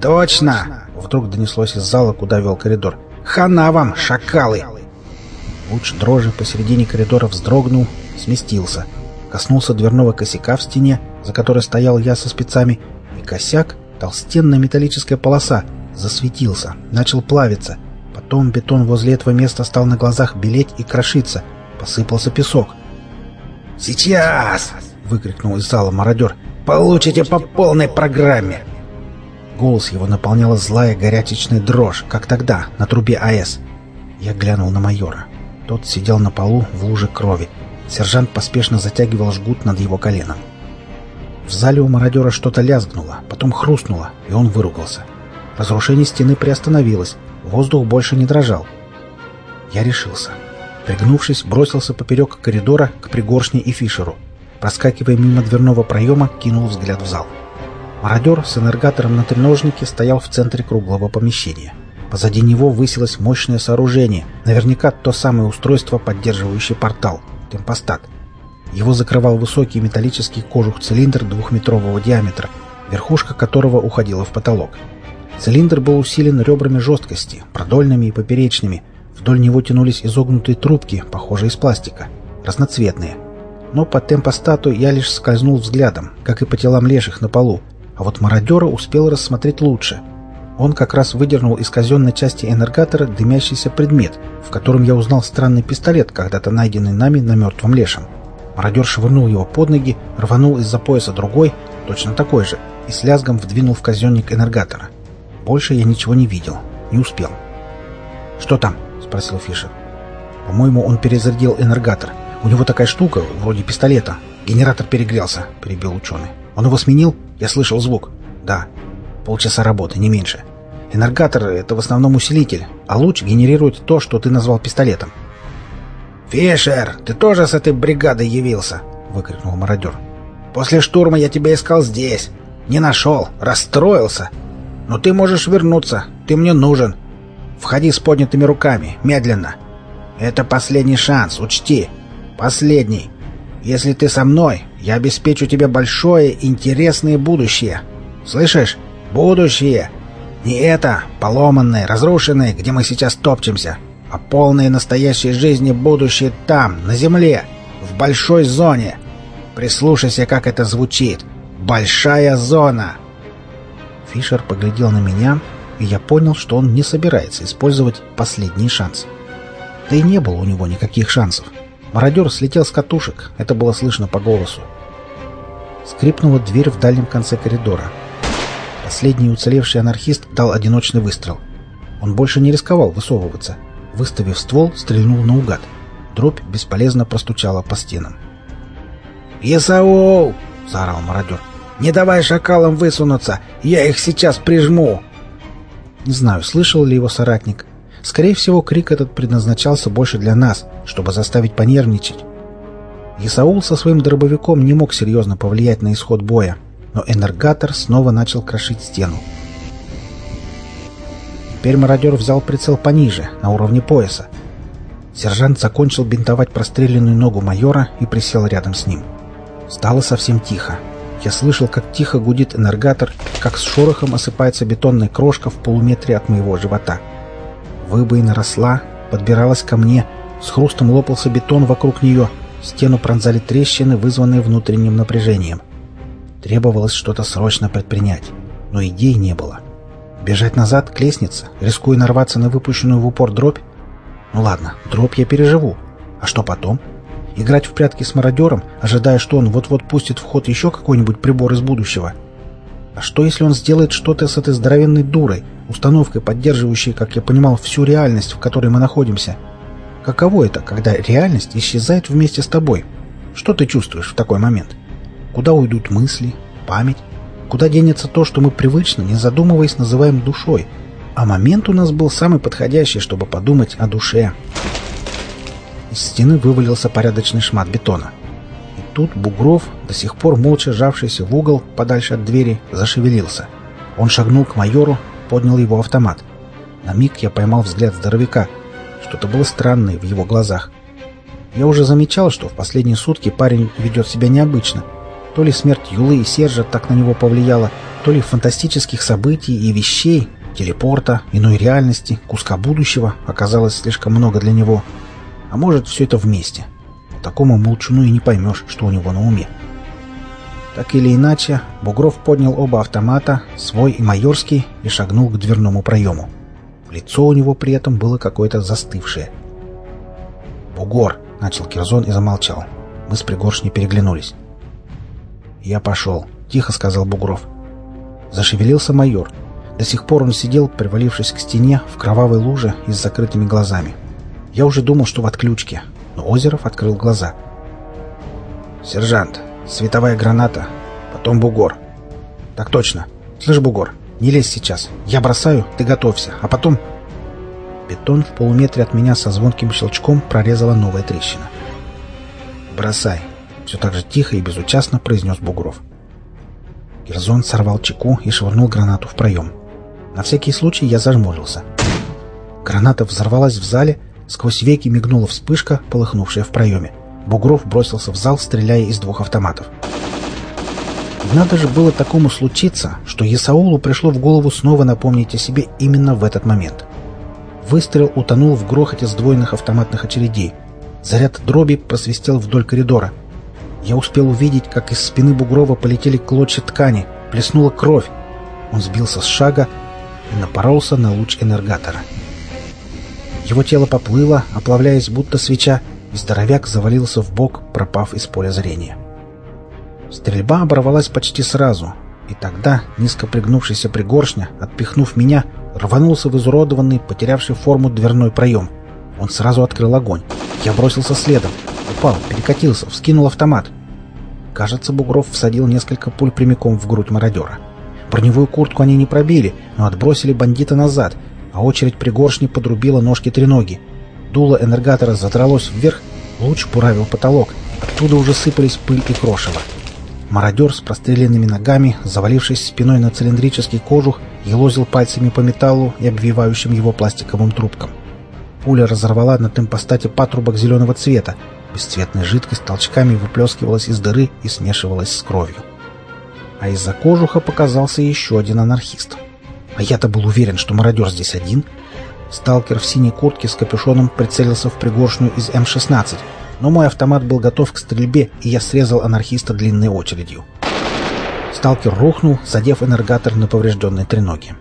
S1: «Точно!» — вдруг донеслось из зала, куда вел коридор. «Хана вам, шакалы!» Луч дрожи посередине коридора вздрогнул, сместился. Коснулся дверного косяка в стене, за которой стоял я со спецами, и косяк Толстенная металлическая полоса засветился, начал плавиться. Потом бетон возле этого места стал на глазах белеть и крошиться. Посыпался песок.
S2: «Сейчас!» — выкрикнул из зала мародер. «Получите по полной программе!»
S1: Голос его наполняла злая горячечная дрожь, как тогда, на трубе АЭС. Я глянул на майора. Тот сидел на полу в луже крови. Сержант поспешно затягивал жгут над его коленом. В зале у мародера что-то лязгнуло, потом хрустнуло, и он выругался. Разрушение стены приостановилось, воздух больше не дрожал. Я решился. Пригнувшись, бросился поперек коридора к пригоршне и Фишеру. Проскакивая мимо дверного проема, кинул взгляд в зал. Мародер с энергатором на треножнике стоял в центре круглого помещения. Позади него высилось мощное сооружение, наверняка то самое устройство, поддерживающее портал — темпостат — его закрывал высокий металлический кожух-цилиндр двухметрового диаметра, верхушка которого уходила в потолок. Цилиндр был усилен ребрами жесткости, продольными и поперечными. Вдоль него тянулись изогнутые трубки, похожие из пластика, разноцветные. Но по темпостату я лишь скользнул взглядом, как и по телам леших на полу, а вот мародера успел рассмотреть лучше. Он как раз выдернул из казенной части энергатора дымящийся предмет, в котором я узнал странный пистолет, когда-то найденный нами на мертвом лешем. Мародер швырнул его под ноги, рванул из-за пояса другой, точно такой же, и с лязгом вдвинул в казенник энергатора. Больше я ничего не видел, не успел. «Что там?» — спросил Фишер. «По-моему, он перезарядил энергатор. У него такая штука, вроде пистолета. Генератор перегрелся», — перебил ученый. «Он его сменил? Я слышал звук». «Да. Полчаса работы, не меньше. Энергатор — это в основном усилитель, а луч генерирует то, что ты назвал пистолетом.
S2: «Фишер, ты тоже с этой бригадой явился?» — выкрикнул мародер. «После штурма я тебя искал здесь. Не нашел, расстроился. Но ты можешь вернуться, ты мне нужен. Входи с поднятыми руками, медленно».
S1: Это последний шанс, учти. Последний. Если ты со мной, я обеспечу тебе большое, интересное будущее. Слышишь? Будущее. Не это, поломанное, разрушенное, где мы сейчас топчемся, а полное настоящей жизни будущее там, на земле, в большой зоне. Прислушайся, как это звучит. Большая зона. Фишер поглядел на меня, и я понял, что он не собирается использовать последний шанс. Да и не было у него никаких шансов. Мародер слетел с катушек, это было слышно по голосу. Скрипнула дверь в дальнем конце коридора. Последний уцелевший анархист дал одиночный выстрел. Он больше не рисковал высовываться. Выставив ствол, стрельнул наугад. Дробь бесполезно простучала по стенам.
S2: «Исаул!» — заорал мародер. «Не давай шакалам высунуться! Я их сейчас прижму!»
S1: Не знаю, слышал ли его соратник. Скорее всего, крик этот предназначался больше для нас, чтобы заставить понервничать. Исаул со своим дробовиком не мог серьезно повлиять на исход боя, но энергатор снова начал крошить стену. Теперь мародер взял прицел пониже, на уровне пояса. Сержант закончил бинтовать простреленную ногу майора и присел рядом с ним. Стало совсем тихо. Я слышал, как тихо гудит энергатор, как с шорохом осыпается бетонная крошка в полуметре от моего живота. Выбоина росла, подбиралась ко мне, с хрустом лопался бетон вокруг нее, стену пронзали трещины, вызванные внутренним напряжением. Требовалось что-то срочно предпринять, но идей не было. Бежать назад к лестнице, рискуя нарваться на выпущенную в упор дробь? Ну ладно, дробь я переживу. А что потом? — Играть в прятки с мародером, ожидая, что он вот-вот пустит в ход еще какой-нибудь прибор из будущего? А что, если он сделает что-то с этой здоровенной дурой, установкой, поддерживающей, как я понимал, всю реальность, в которой мы находимся? Каково это, когда реальность исчезает вместе с тобой? Что ты чувствуешь в такой момент? Куда уйдут мысли, память? Куда денется то, что мы привычно, не задумываясь, называем душой? А момент у нас был самый подходящий, чтобы подумать о душе. Из стены вывалился порядочный шмат бетона. И тут Бугров, до сих пор молча сжавшийся в угол, подальше от двери, зашевелился. Он шагнул к майору, поднял его автомат. На миг я поймал взгляд здоровяка. Что-то было странное в его глазах. Я уже замечал, что в последние сутки парень ведет себя необычно. То ли смерть Юлы и Сержа так на него повлияла, то ли фантастических событий и вещей, телепорта, иной реальности, куска будущего оказалось слишком много для него — а может, все это вместе. Такому молчуну и не поймешь, что у него на уме. Так или иначе, Бугров поднял оба автомата, свой и майорский, и шагнул к дверному проему. Лицо у него при этом было какое-то застывшее. «Бугор!» — начал Кирзон и замолчал. Мы с пригоршней переглянулись. «Я пошел», — тихо сказал Бугров. Зашевелился майор. До сих пор он сидел, привалившись к стене, в кровавой луже и с закрытыми глазами. Я уже думал, что в отключке, но Озеров открыл глаза. «Сержант, световая граната, потом бугор». «Так точно. Слышь, бугор, не лезь сейчас. Я бросаю, ты готовься, а потом...» Бетон в полуметре от меня со звонким щелчком прорезала новая трещина. «Бросай!» — все так же тихо и безучастно произнес Бугров. Герзон сорвал чеку и швырнул гранату в проем. На всякий случай я зажмурился. Граната взорвалась в зале, Сквозь веки мигнула вспышка, полыхнувшая в проеме. Бугров бросился в зал, стреляя из двух автоматов. Надо же было такому случиться, что Есаулу пришло в голову снова напомнить о себе именно в этот момент. Выстрел утонул в грохоте сдвоенных автоматных очередей. Заряд дроби просвистел вдоль коридора. Я успел увидеть, как из спины Бугрова полетели клочья ткани, плеснула кровь. Он сбился с шага и напоролся на луч энергатора. Его тело поплыло, оплавляясь будто свеча, здоровяк завалился в бок, пропав из поля зрения. Стрельба оборвалась почти сразу, и тогда низко пригнувшийся пригоршня, отпихнув меня, рванулся в изуродованный, потерявший форму дверной проем. Он сразу открыл огонь. Я бросился следом. Упал, перекатился, вскинул автомат. Кажется, Бугров всадил несколько пуль прямиком в грудь мародера. Броневую куртку они не пробили, но отбросили бандита назад, а очередь пригоршни подрубила ножки треноги. Дуло энергатора задралось вверх, луч буравил потолок. Оттуда уже сыпались пыль и крошево. Мародер с простреленными ногами, завалившись спиной на цилиндрический кожух, елозил пальцами по металлу и обвивающим его пластиковым трубкам. Пуля разорвала на темпостате патрубок зеленого цвета. Бесцветная жидкость толчками выплескивалась из дыры и смешивалась с кровью. А из-за кожуха показался еще один анархист. А я-то был уверен, что мародер здесь один. Сталкер в синей куртке с капюшоном прицелился в пригоршню из М-16, но мой автомат был готов к стрельбе, и я срезал анархиста длинной очередью. Сталкер рухнул, задев энергатор на поврежденной треноге.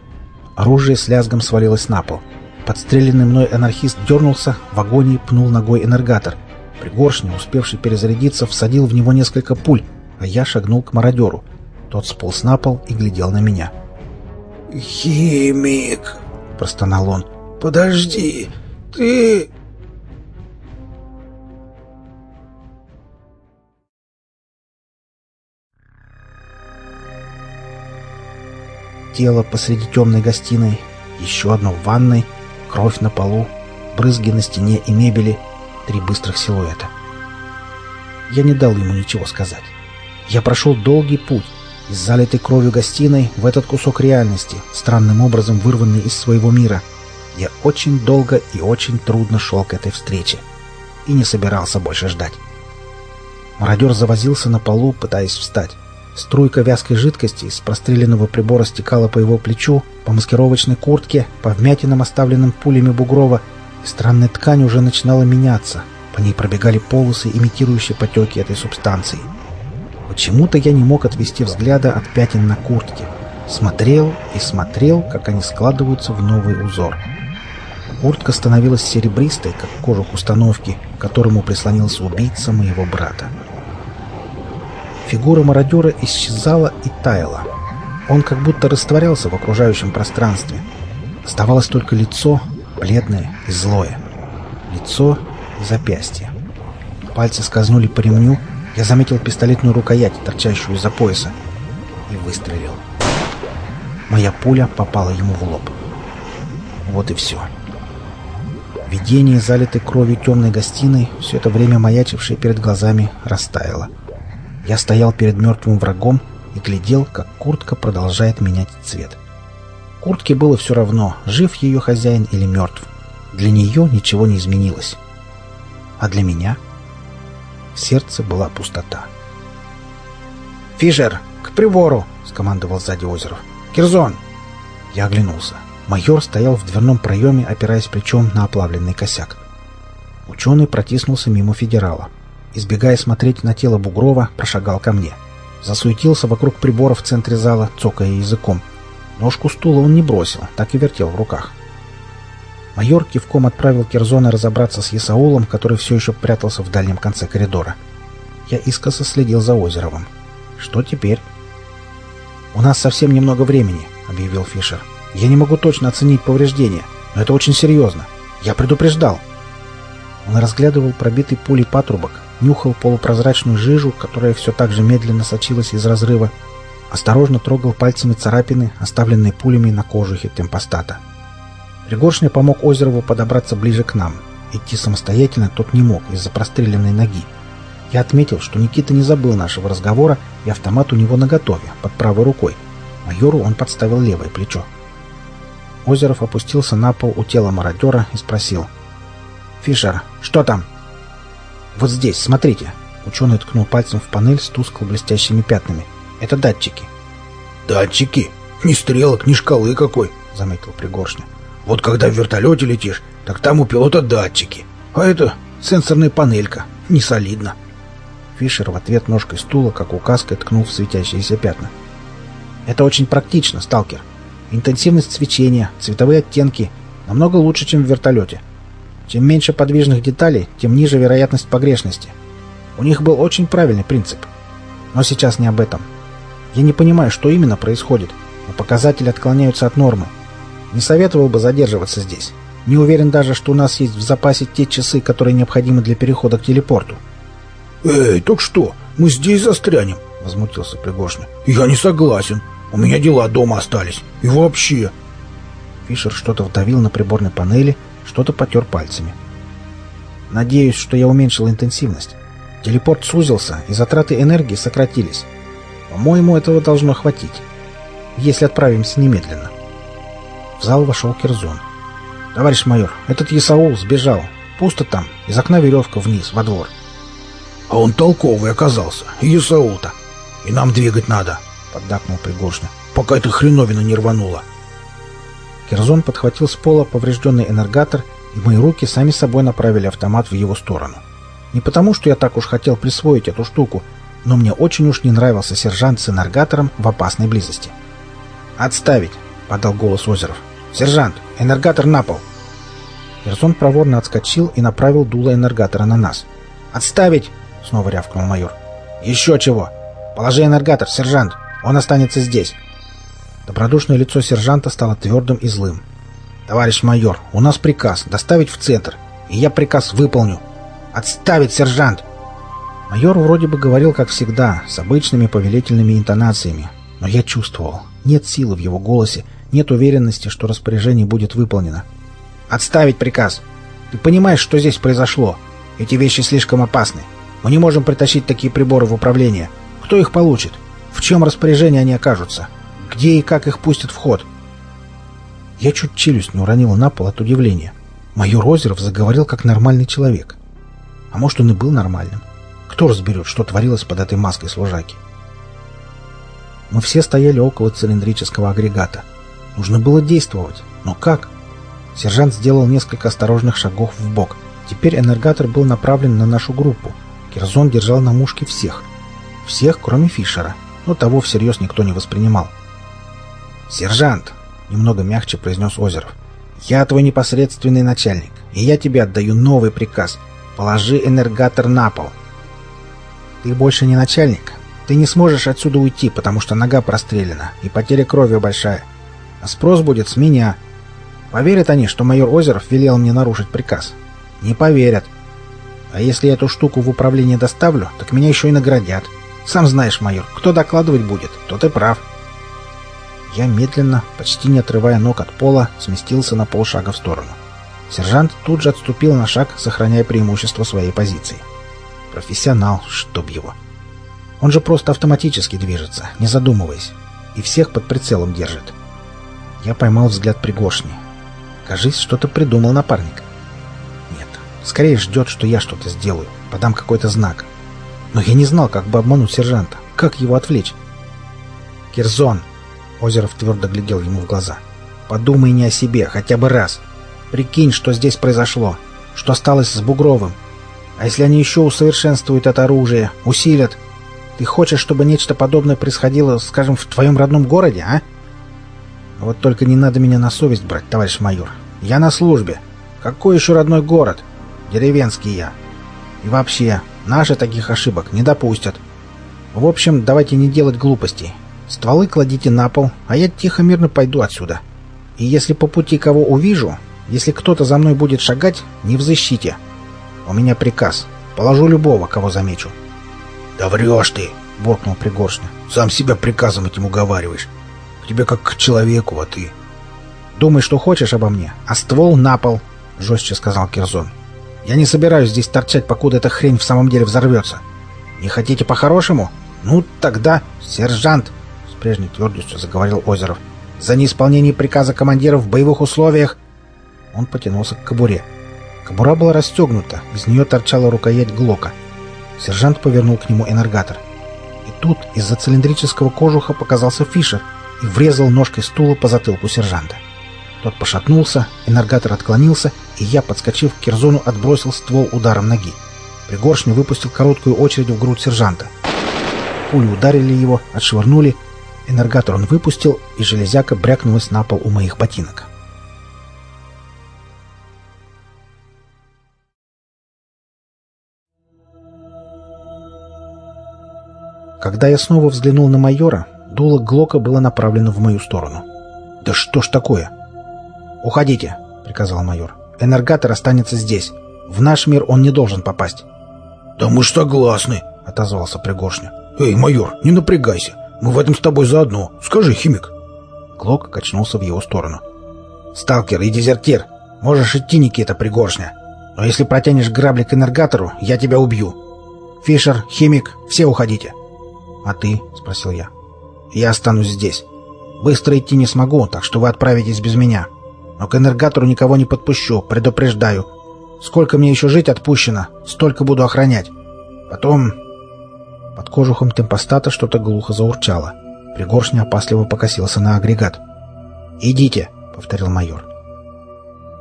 S1: Оружие с лязгом свалилось на пол. Подстреленный мной анархист дернулся, в агонии пнул ногой энергатор. Пригоршня, успевший перезарядиться, всадил в него несколько пуль, а я шагнул к мародеру. Тот сполз на пол и глядел на меня.
S2: «Химик!» — простонал он. «Подожди! Ты...»
S1: тело посреди темной гостиной, еще одно в ванной, кровь на полу, брызги на стене и мебели, три быстрых силуэта. Я не дал ему ничего сказать. Я прошел долгий путь из залитой кровью гостиной в этот кусок реальности, странным образом вырванный из своего мира. Я очень долго и очень трудно шел к этой встрече и не собирался больше ждать. Мародер завозился на полу, пытаясь встать. Струйка вязкой жидкости из простреленного прибора стекала по его плечу, по маскировочной куртке, по вмятинам, оставленным пулями Бугрова, и странная ткань уже начинала меняться. По ней пробегали полосы, имитирующие потеки этой субстанции. Почему-то я не мог отвести взгляда от пятен на куртке. Смотрел и смотрел, как они складываются в новый узор. Куртка становилась серебристой, как кожух установки, к которому прислонился убийца моего брата. Фигура мародера исчезала и таяла. Он как будто растворялся в окружающем пространстве. Оставалось только лицо, бледное и злое. Лицо и запястье. Пальцы скользнули по ремню, я заметил пистолетную рукоять, торчащую из-за пояса, и выстрелил. Моя пуля попала ему в лоб. Вот и все. Видение, залитой кровью темной гостиной, все это время маячившее перед глазами, растаяло. Я стоял перед мертвым врагом и глядел, как куртка продолжает менять цвет. Куртке было все равно, жив ее хозяин или мертв. Для нее ничего не изменилось. А для меня сердце была пустота. «Фишер, к прибору!» — скомандовал сзади Озеров. «Кирзон!» Я оглянулся. Майор стоял в дверном проеме, опираясь плечом на оплавленный косяк. Ученый протиснулся мимо федерала избегая смотреть на тело Бугрова, прошагал ко мне. Засуетился вокруг прибора в центре зала, цокая языком. Ножку стула он не бросил, так и вертел в руках. Майор кивком отправил Кирзона разобраться с Исаулом, который все еще прятался в дальнем конце коридора. Я искоса следил за Озеровым. Что теперь? «У нас совсем немного времени», — объявил Фишер. «Я не могу точно оценить повреждения, но это очень серьезно. Я предупреждал». Он разглядывал пробитый пулей патрубок, нюхал полупрозрачную жижу, которая все так же медленно сочилась из разрыва, осторожно трогал пальцами царапины, оставленные пулями на кожухе темпостата. Пригоршня помог Озерову подобраться ближе к нам. Идти самостоятельно тот не мог из-за простреленной ноги. Я отметил, что Никита не забыл нашего разговора, и автомат у него наготове, под правой рукой. Майору он подставил левое плечо. Озеров опустился на пол у тела мародера и спросил. «Фишер, что там?» «Вот здесь, смотрите!» Ученый ткнул пальцем в панель с тускло блестящими пятнами. «Это датчики».
S2: «Датчики? Ни стрелок, ни шкалы какой!» — заметил Пригоршня. «Вот когда в вертолете летишь, так там у пилота датчики. А это сенсорная панелька. Не солидно».
S1: Фишер в ответ ножкой стула, как указкой, ткнул в светящиеся пятна. «Это очень практично, сталкер. Интенсивность свечения, цветовые оттенки намного лучше, чем в вертолете. Чем меньше подвижных деталей, тем ниже вероятность погрешности. У них был очень правильный принцип. Но сейчас не об этом. Я не понимаю, что именно происходит, но показатели отклоняются от нормы. Не советовал бы задерживаться здесь. Не уверен даже, что у нас есть в запасе те часы, которые необходимы для перехода к телепорту.
S2: «Эй, так что, мы здесь застрянем?» — возмутился Пригоршня. «Я не согласен. У меня дела дома остались. И вообще...»
S1: Фишер что-то вдавил на приборной панели, что-то потер пальцами. Надеюсь, что я уменьшил интенсивность. Телепорт сузился, и затраты энергии сократились. По-моему, этого должно хватить. Если отправимся немедленно. В зал вошел Кирзон. «Товарищ майор, этот Исаул сбежал. Пусто там, из окна веревка вниз, во двор».
S2: «А он толковый оказался, Исаул-то. И нам двигать надо», — поддакнул Пригоршня, «пока эта хреновина не рванула».
S1: Кирзон подхватил с пола поврежденный энергатор, и мои руки сами собой направили автомат в его сторону. Не потому, что я так уж хотел присвоить эту штуку, но мне очень уж не нравился сержант с энергатором в опасной близости. «Отставить!» — подал голос Озеров. «Сержант, энергатор на пол!» Кирзон проворно отскочил и направил дуло энергатора на нас. «Отставить!» — снова рявкнул майор. «Еще чего! Положи энергатор, сержант! Он останется здесь!» Добродушное лицо сержанта стало твердым и злым. «Товарищ майор, у нас приказ доставить в центр, и я приказ выполню. Отставить, сержант!» Майор вроде бы говорил, как всегда, с обычными повелительными интонациями, но я чувствовал, нет силы в его голосе, нет уверенности, что распоряжение будет выполнено. «Отставить приказ! Ты понимаешь, что здесь произошло? Эти вещи слишком опасны. Мы не можем притащить такие приборы в управление. Кто их получит? В чем распоряжение они окажутся? Где и как их пустят в ход? Я чуть челюсть не уронила на пол от удивления. Майор Озеров заговорил как нормальный человек. А может, он и был нормальным. Кто разберет, что творилось под этой маской служаки? Мы все стояли около цилиндрического агрегата. Нужно было действовать. Но как? Сержант сделал несколько осторожных шагов в бок. Теперь энергатор был направлен на нашу группу. Кирзон держал на мушке всех. Всех, кроме Фишера. Но того всерьез никто не воспринимал. «Сержант!» — немного мягче произнес Озеров. «Я твой непосредственный начальник, и я тебе отдаю новый приказ. Положи энергатор на пол». «Ты больше не начальник. Ты не сможешь отсюда уйти, потому что нога прострелена, и потеря крови большая. А спрос будет с меня. Поверят они, что майор Озеров велел мне нарушить приказ? Не поверят. А если эту штуку в управление доставлю, так меня еще и наградят. Сам знаешь, майор, кто докладывать будет, тот и прав». Я медленно, почти не отрывая ног от пола, сместился на полшага в сторону. Сержант тут же отступил на шаг, сохраняя преимущество своей позиции. Профессионал, чтоб его. Он же просто автоматически движется, не задумываясь, и всех под прицелом держит. Я поймал взгляд Пригоршни. Кажись, что-то придумал напарник. Нет, скорее ждет, что я что-то сделаю, подам какой-то знак. Но я не знал, как бы обмануть сержанта, как его отвлечь. «Кирзон!» Озеров твердо глядел ему в глаза. «Подумай не о себе, хотя бы раз. Прикинь, что здесь произошло, что осталось с Бугровым. А если они еще усовершенствуют это оружие, усилят? Ты хочешь, чтобы нечто подобное происходило, скажем, в твоем родном городе, а? Вот только не надо меня на совесть брать, товарищ майор. Я на службе. Какой еще родной город? Деревенский я. И вообще, наши таких ошибок не допустят. В общем, давайте не делать глупостей. Стволы кладите на пол, а я тихо-мирно пойду отсюда. И если по пути кого увижу, если кто-то за мной будет шагать, не взыщите. У меня приказ. Положу любого, кого замечу.
S2: — Да врешь ты! — буркнул Пригоршня. — Сам себя приказом этим уговариваешь. К тебе как к человеку, а ты...
S1: — Думай, что хочешь обо мне, а ствол на пол, — жестче сказал Кирзон. — Я не собираюсь здесь торчать, покуда эта хрень в самом деле взорвется. Не хотите по-хорошему? Ну, тогда, сержант, прежней твердостью заговорил Озеров. «За неисполнение приказа командира в боевых условиях...» Он потянулся к кобуре. Кобура была расстегнута, из нее торчала рукоять Глока. Сержант повернул к нему энергатор. И тут из-за цилиндрического кожуха показался Фишер и врезал ножкой стула по затылку сержанта. Тот пошатнулся, энергатор отклонился, и я, подскочив к Кирзону, отбросил ствол ударом ноги. Пригоршню выпустил короткую очередь в грудь сержанта. Пули ударили его, отшвырнули, Энергатор он выпустил, и железяка брякнулась на пол у моих ботинок. Когда я снова взглянул на майора, дуло Глока было направлено в мою сторону. «Да что ж такое?» «Уходите», — приказал майор. «Энергатор останется здесь. В наш мир он не должен попасть».
S2: «Да мы ж согласны», — отозвался Пригоршня. «Эй, майор, не напрягайся. Мы в этом с тобой заодно. Скажи, химик.
S1: Клок качнулся в его сторону. «Сталкер и дезертир! Можешь идти, Никита Пригоршня. Но если протянешь грабли к энергатору, я тебя убью. Фишер, химик, все уходите». «А ты?» — спросил я. «Я останусь здесь. Быстро идти не смогу, так что вы отправитесь без меня». Но к энергатору никого не подпущу, предупреждаю. Сколько мне еще жить отпущено, столько буду охранять. Потом...» Под кожухом темпостата что-то глухо заурчало. Пригоршня опасливо покосился на агрегат. «Идите», — повторил майор.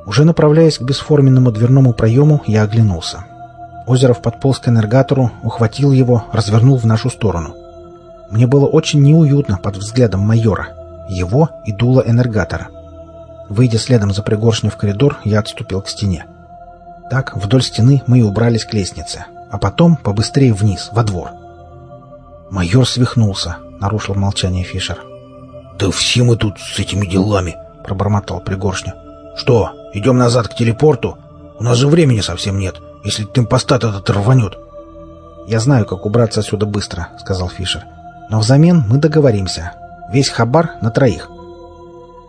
S1: Уже направляясь к бесформенному дверному проему, я оглянулся. Озеров подполз к энергатору, ухватил его, развернул в нашу сторону. Мне было очень неуютно под взглядом майора. Его и дуло энергатора. Выйдя следом за пригоршней в коридор, я отступил к стене. Так, вдоль стены мы и убрались к лестнице, а потом побыстрее вниз, во двор. Майор свихнулся, нарушил молчание Фишер.
S2: «Да все мы тут с этими делами», — пробормотал Пригоршня. «Что, идем назад к телепорту? У нас же времени совсем нет, если темпостат этот рванет».
S1: «Я знаю, как убраться отсюда быстро», — сказал Фишер. «Но взамен мы договоримся. Весь хабар на троих».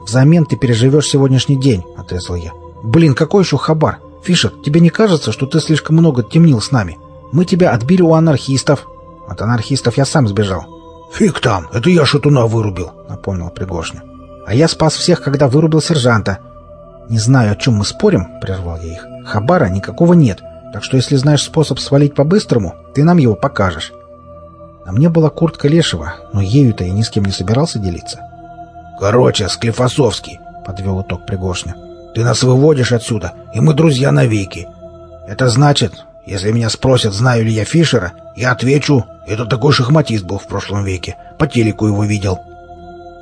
S1: «Взамен ты переживешь сегодняшний день», — отрезал я. «Блин, какой еще хабар? Фишер, тебе не кажется, что ты слишком много темнил с нами? Мы тебя отбили у анархистов». «От анархистов я сам сбежал».
S2: «Фиг там, это я шатуна вырубил», — напомнил Пригоршня.
S1: «А я спас всех, когда вырубил сержанта». «Не знаю, о чем мы спорим», — прервал я их. «Хабара никакого нет, так что если знаешь способ свалить по-быстрому, ты нам его покажешь». На мне была куртка Лешего, но ею-то я ни с кем не собирался делиться.
S2: «Короче, Склифосовский», — подвел итог Пригоршня. «Ты нас выводишь отсюда, и мы друзья навеки. Это значит, если меня спросят, знаю ли я Фишера, я отвечу, это такой шахматист был в прошлом веке. По телеку его видел.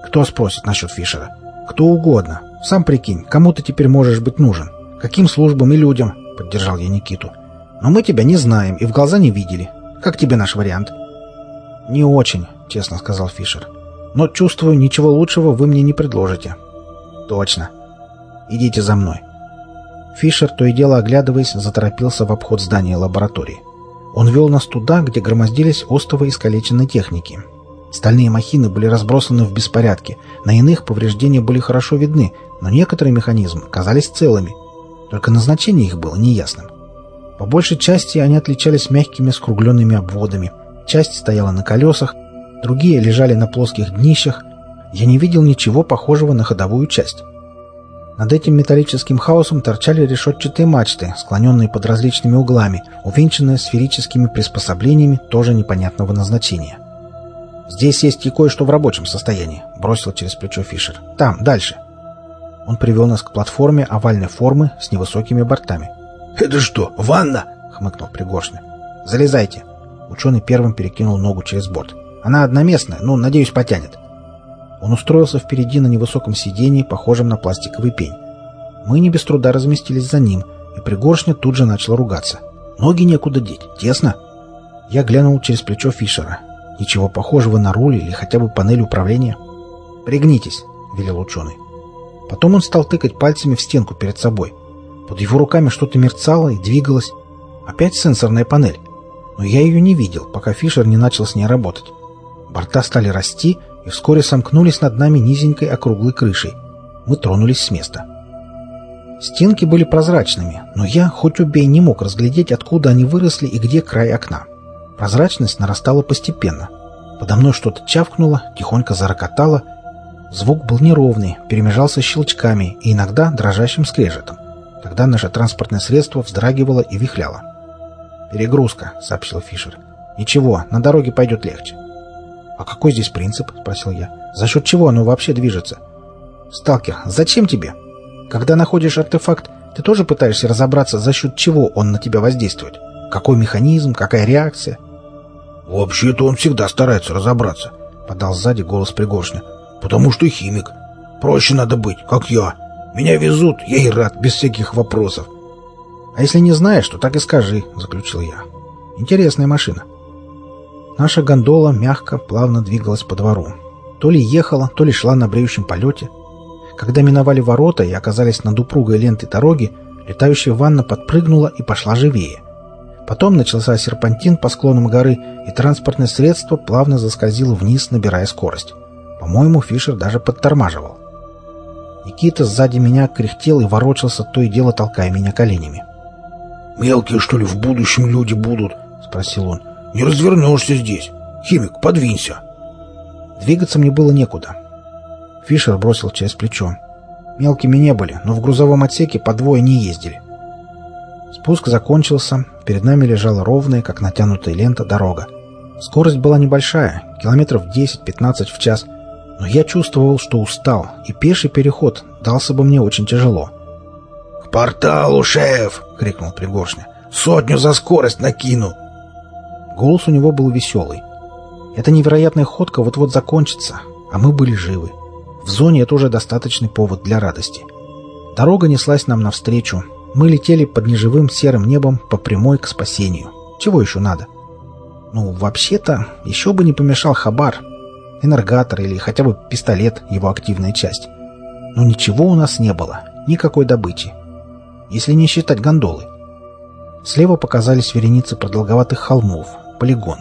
S1: Кто спросит насчет Фишера? Кто угодно. Сам прикинь, кому ты теперь можешь быть нужен? Каким службам и людям? Поддержал я Никиту. Но мы тебя не знаем и в глаза не видели. Как тебе наш вариант? Не очень, честно сказал Фишер. Но чувствую, ничего лучшего вы мне не предложите. Точно. Идите за мной. Фишер, то и дело оглядываясь, заторопился в обход здания лаборатории. Он вел нас туда, где громоздились остовы искалеченной техники. Стальные махины были разбросаны в беспорядке, на иных повреждения были хорошо видны, но некоторые механизмы казались целыми. Только назначение их было неясным. По большей части они отличались мягкими скругленными обводами. Часть стояла на колесах, другие лежали на плоских днищах. Я не видел ничего похожего на ходовую часть. Над этим металлическим хаосом торчали решетчатые мачты, склоненные под различными углами, увенчанные сферическими приспособлениями тоже непонятного назначения. «Здесь есть и кое-что в рабочем состоянии», — бросил через плечо Фишер. «Там, дальше». Он привел нас к платформе овальной формы с невысокими бортами.
S2: «Это что, ванна?» — хмыкнул Пригоршня.
S1: «Залезайте». Ученый первым перекинул ногу через борт. «Она одноместная, но, надеюсь, потянет». Он устроился впереди на невысоком сидении, похожем на пластиковый пень. Мы не без труда разместились за ним, и Пригоршня тут же начал ругаться. Ноги некуда деть, тесно. Я глянул через плечо Фишера. Ничего похожего на руль или хотя бы панель управления. «Пригнитесь», — велел ученый. Потом он стал тыкать пальцами в стенку перед собой. Под его руками что-то мерцало и двигалось. Опять сенсорная панель. Но я ее не видел, пока Фишер не начал с ней работать. Борта стали расти, и вскоре сомкнулись над нами низенькой округлой крышей. Мы тронулись с места. Стенки были прозрачными, но я, хоть убей, не мог разглядеть, откуда они выросли и где край окна. Прозрачность нарастала постепенно. Подо мной что-то чавкнуло, тихонько зарокотало. Звук был неровный, перемежался щелчками и иногда дрожащим скрежетом. Тогда наше транспортное средство вздрагивало и вихляло. «Перегрузка», — сообщил Фишер. «Ничего, на дороге пойдет легче». «А какой здесь принцип?» — спросил я. «За счет чего оно вообще движется?» «Сталкер, зачем тебе? Когда находишь артефакт, ты тоже пытаешься разобраться, за счет чего он на тебя воздействует? Какой механизм, какая реакция?»
S2: «Вообще-то он всегда старается разобраться», — подал сзади голос Пригоршня. «Потому что химик. Проще надо быть, как я. Меня везут, я и рад, без всяких вопросов».
S1: «А если не знаешь, то так и скажи», — заключил я. «Интересная машина». Наша гондола мягко, плавно двигалась по двору. То ли ехала, то ли шла на бреющем полете. Когда миновали ворота и оказались над упругой лентой дороги, летающая ванна подпрыгнула и пошла живее. Потом начался серпантин по склонам горы, и транспортное средство плавно заскользило вниз, набирая скорость. По-моему, Фишер даже подтормаживал. Никита сзади меня кряхтел и ворочался, то и дело толкая меня коленями.
S2: «Мелкие, что ли, в будущем люди будут?» — спросил он. Не развернешься здесь. Химик, подвинься.
S1: Двигаться мне было некуда. Фишер бросил через плечо. Мелкими не были, но в грузовом отсеке по двое не ездили. Спуск закончился, перед нами лежала ровная, как натянутая лента, дорога. Скорость была небольшая, километров 10-15 в час, но я чувствовал, что устал, и пеший переход дался бы мне очень тяжело.
S2: «К порталу, шеф!» — крикнул Пригоршня. «Сотню за скорость накину!»
S1: Голос у него был веселый. Эта невероятная ходка вот-вот закончится, а мы были живы. В зоне это уже достаточный повод для радости. Дорога неслась нам навстречу, мы летели под неживым серым небом по прямой к спасению. Чего еще надо? Ну, вообще-то, еще бы не помешал хабар. Энергатор или хотя бы пистолет, его активная часть. Но ничего у нас не было. Никакой добычи. Если не считать гондолы. Слева показались вереницы продолговатых холмов. Полигон.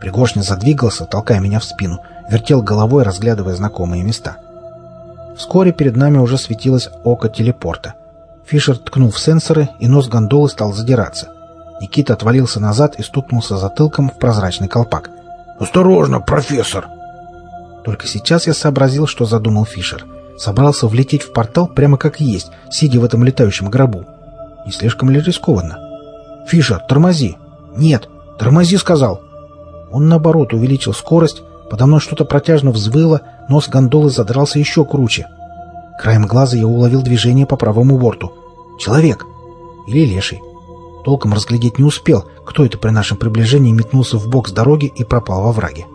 S1: Пригоршня задвигался, толкая меня в спину. Вертел головой, разглядывая знакомые места. Вскоре перед нами уже светилось око телепорта. Фишер ткнул в сенсоры, и нос гондолы стал задираться. Никита отвалился назад и стукнулся затылком в прозрачный колпак.
S2: «Осторожно, профессор!»
S1: Только сейчас я сообразил, что задумал Фишер. Собрался влететь в портал прямо как есть, сидя в этом летающем гробу. Не слишком ли рискованно? «Фишер, тормози!» «Нет, тормози!» — сказал. Он, наоборот, увеличил скорость, подо мной что-то протяжно взвыло, нос гондолы задрался еще круче. Краем глаза я уловил движение по правому борту. Человек. Или леший. Толком разглядеть не успел, кто это при нашем приближении метнулся в бок с дороги и пропал во враге.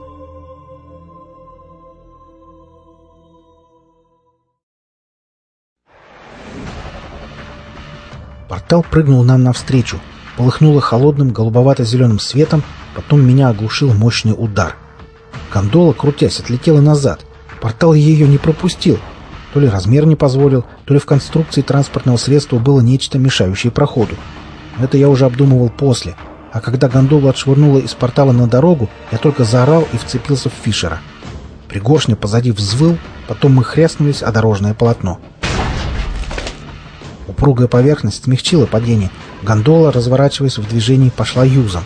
S1: Портал прыгнул нам навстречу, полыхнуло холодным голубовато-зеленым светом, потом меня оглушил мощный удар. Гондола, крутясь, отлетела назад. Портал ее не пропустил — то ли размер не позволил, то ли в конструкции транспортного средства было нечто, мешающее проходу. Это я уже обдумывал после. А когда гондолу отшвырнуло из портала на дорогу, я только заорал и вцепился в Фишера. Пригоршня позади взвыл, потом мы хряснулись о дорожное полотно. Упругая поверхность смягчила падение. Гондола, разворачиваясь в движении, пошла юзом.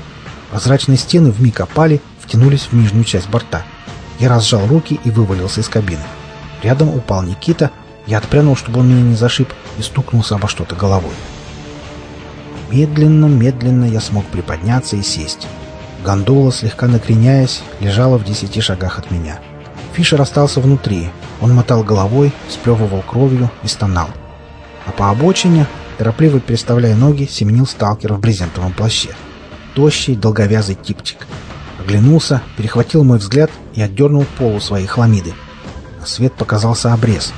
S1: Прозрачные стены вмиг опали, втянулись в нижнюю часть борта. Я разжал руки и вывалился из кабины. Рядом упал Никита. Я отпрянул, чтобы он меня не зашиб, и стукнулся обо что-то головой. Медленно, медленно я смог приподняться и сесть. Гондола, слегка накреняясь, лежала в десяти шагах от меня. Фишер остался внутри. Он мотал головой, сплевывал кровью и стонал. А по обочине, торопливо переставляя ноги, семенил сталкер в брезентовом плаще. Тощий, долговязый типчик. Оглянулся, перехватил мой взгляд и отдернул полу своей хламиды свет показался обрез.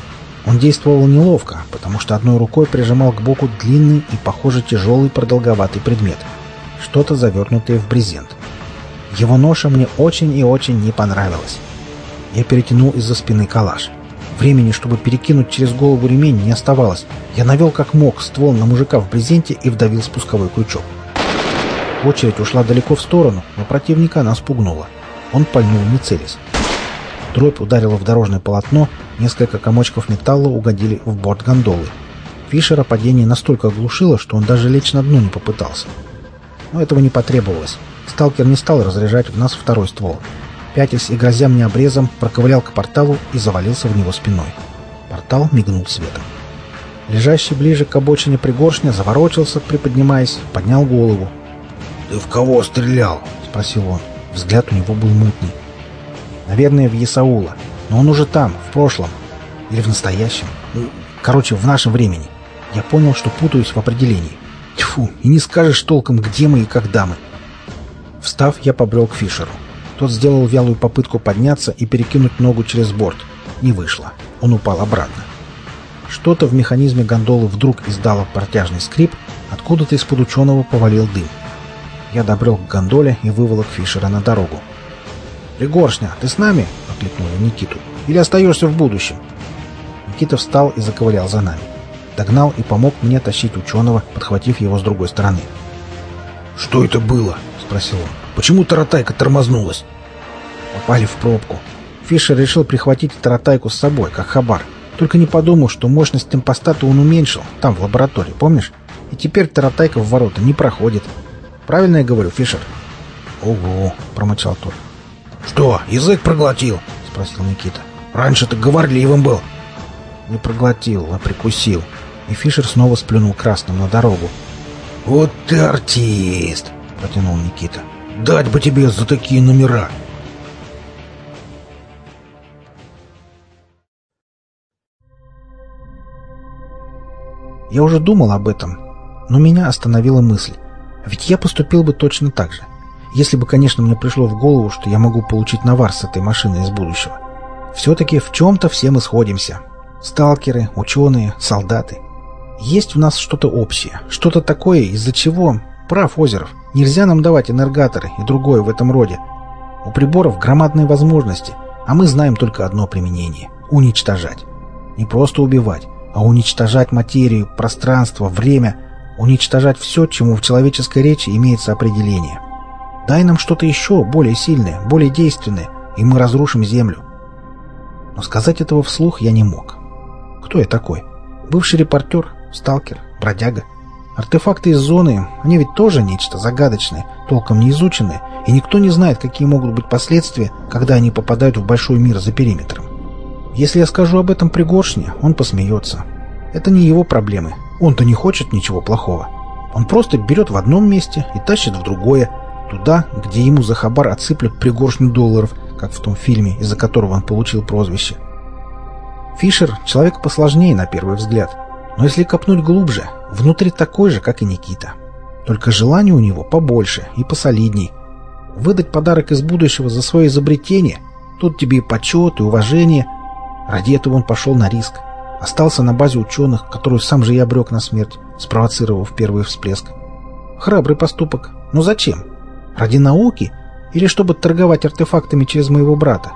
S1: Он действовал неловко, потому что одной рукой прижимал к боку длинный и, похоже, тяжелый продолговатый предмет. Что-то завернутое в брезент. Его ноша мне очень и очень не понравилась. Я перетянул из-за спины калаш. Времени, чтобы перекинуть через голову ремень, не оставалось. Я навел как мог ствол на мужика в брезенте и вдавил спусковой крючок. Очередь ушла далеко в сторону, но противника нас пугнула. Он пальнул не целясь. Дробь ударила в дорожное полотно, несколько комочков металла угодили в борт гондолы. Фишера падение настолько оглушило, что он даже лечь на дно не попытался. Но этого не потребовалось. Сталкер не стал разряжать в нас второй ствол. Пятясь и грозя мне обрезом, проковылял к порталу и завалился в него спиной. Портал мигнул светом. Лежащий ближе к обочине пригоршня заворочился, приподнимаясь, поднял голову.
S2: «Ты в кого стрелял?»
S1: — спросил он. Взгляд у него был мутный. Наверное, в Есаула. Но он уже там, в прошлом. Или в настоящем. Ну, короче, в нашем времени. Я понял, что путаюсь в определении. Тьфу, и не скажешь толком, где мы и когда мы. Встав, я побрел к Фишеру. Тот сделал вялую попытку подняться и перекинуть ногу через борт. Не вышло. Он упал обратно. Что-то в механизме гондолы вдруг издало протяжный скрип, откуда-то из-под ученого повалил дым. Я добрел к гондоле и выволок Фишера на дорогу. «Пригоршня, ты с нами?» — окликнул Никиту. «Или остаешься в будущем?» Никита встал и заковылял за нами. Догнал и помог мне тащить ученого, подхватив его с другой стороны.
S2: «Что это было?» — спросил он. «Почему таратайка тормознулась?»
S1: Попали в пробку. Фишер решил прихватить таратайку с собой, как хабар. Только не подумал, что мощность темпостата он уменьшил, там, в лаборатории, помнишь? И теперь таратайка в ворота не проходит. Правильно я говорю, Фишер?
S2: «Ого!» — промычал тот. «Что, язык проглотил?» — спросил Никита. «Раньше ты говорливым был».
S1: Не проглотил, а прикусил. И Фишер снова сплюнул красным на дорогу.
S2: «Вот ты артист!» — потянул Никита. «Дать бы тебе за такие номера!»
S1: Я уже думал об этом, но меня остановила мысль. Ведь я поступил бы точно так же. Если бы, конечно, мне пришло в голову, что я могу получить навар с этой машины из будущего. Все-таки в чем-то все мы сходимся. Сталкеры, ученые, солдаты. Есть в нас что-то общее, что-то такое, из-за чего, прав Озеров, нельзя нам давать энергаторы и другое в этом роде. У приборов громадные возможности, а мы знаем только одно применение — уничтожать. Не просто убивать, а уничтожать материю, пространство, время, уничтожать все, чему в человеческой речи имеется определение. Дай нам что-то еще более сильное, более действенное, и мы разрушим Землю. Но сказать этого вслух я не мог. Кто я такой? Бывший репортер, сталкер, бродяга. Артефакты из зоны, они ведь тоже нечто загадочное, толком не изученное, и никто не знает, какие могут быть последствия, когда они попадают в большой мир за периметром. Если я скажу об этом Пригоршне, он посмеется. Это не его проблемы. Он-то не хочет ничего плохого. Он просто берет в одном месте и тащит в другое, туда, где ему за хабар отсыплют пригоршню долларов, как в том фильме, из-за которого он получил прозвище. Фишер — человек посложнее на первый взгляд, но если копнуть глубже, внутри такой же, как и Никита. Только желание у него побольше и посолидней. Выдать подарок из будущего за свое изобретение — тут тебе и почет, и уважение — Ради этого он пошел на риск. Остался на базе ученых, которую сам же и обрек на смерть, спровоцировав первый всплеск. Храбрый поступок. Но зачем? Ради науки? Или чтобы торговать артефактами через моего брата?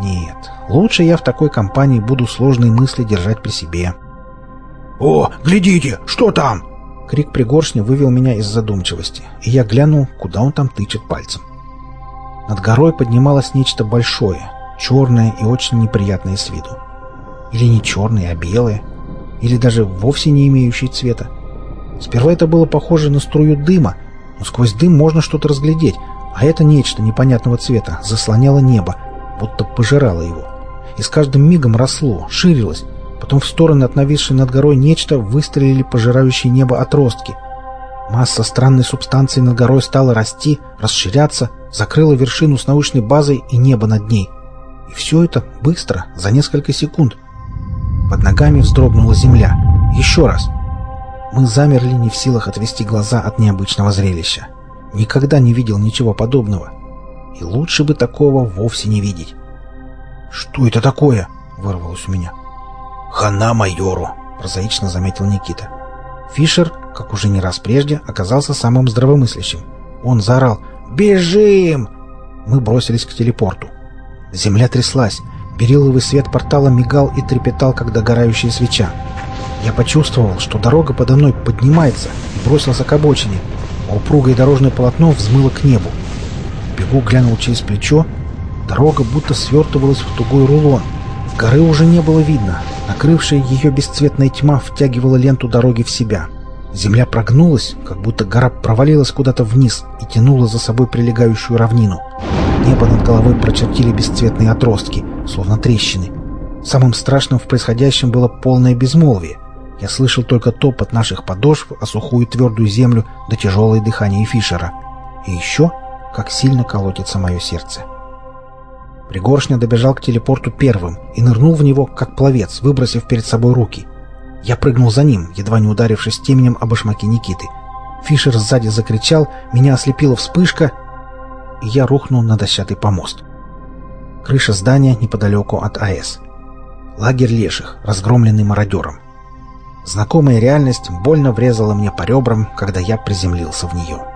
S1: Нет, лучше я в такой компании буду сложные мысли держать при себе.
S2: «О, глядите, что там?»
S1: Крик пригоршня вывел меня из задумчивости, и я глянул, куда он там тычет пальцем. Над горой поднималось нечто большое, черное и очень неприятное с виду. Или не черное, а белое, или даже вовсе не имеющее цвета. Сперва это было похоже на струю дыма, но сквозь дым можно что-то разглядеть, а это нечто непонятного цвета заслоняло небо, будто пожирало его. И с каждым мигом росло, ширилось, потом в стороны от нависшей над горой нечто выстрелили пожирающие небо отростки. Масса странной субстанции над горой стала расти, расширяться, закрыла вершину с научной базой и небо над ней — и все это быстро, за несколько секунд. Под ногами вздрогнула земля. Еще раз. Мы замерли не в силах отвести глаза от необычного зрелища. Никогда не видел ничего подобного. И лучше бы такого вовсе не видеть. «Что это такое?» — вырвалось у меня.
S2: «Хана майору!»
S1: — прозаично заметил Никита. Фишер, как уже не раз прежде, оказался самым здравомыслящим. Он заорал «Бежим!» Мы бросились к телепорту. Земля тряслась. Периловый свет портала мигал и трепетал, как догорающая свеча. Я почувствовал, что дорога подо мной поднимается и бросился к обочине, упругое дорожное полотно взмыло к небу. Бегу глянул через плечо. Дорога будто свертывалась в тугой рулон. Горы уже не было видно. Накрывшая ее бесцветная тьма втягивала ленту дороги в себя. Земля прогнулась, как будто гора провалилась куда-то вниз и тянула за собой прилегающую равнину. Небо над головой прочертили бесцветные отростки, словно трещины. Самым страшным в происходящем было полное безмолвие. Я слышал только топот наших подошв о сухую твердую землю до тяжелое дыхание Фишера. И еще, как сильно колотится мое сердце. Пригоршня добежал к телепорту первым и нырнул в него, как пловец, выбросив перед собой руки. Я прыгнул за ним, едва не ударившись теменем об башмаке Никиты. Фишер сзади закричал, меня ослепила вспышка, и я рухнул на дощатый помост. Крыша здания неподалеку от АЭС. Лагерь леших, разгромленный мародером. Знакомая реальность больно врезала мне по ребрам, когда я приземлился в нее.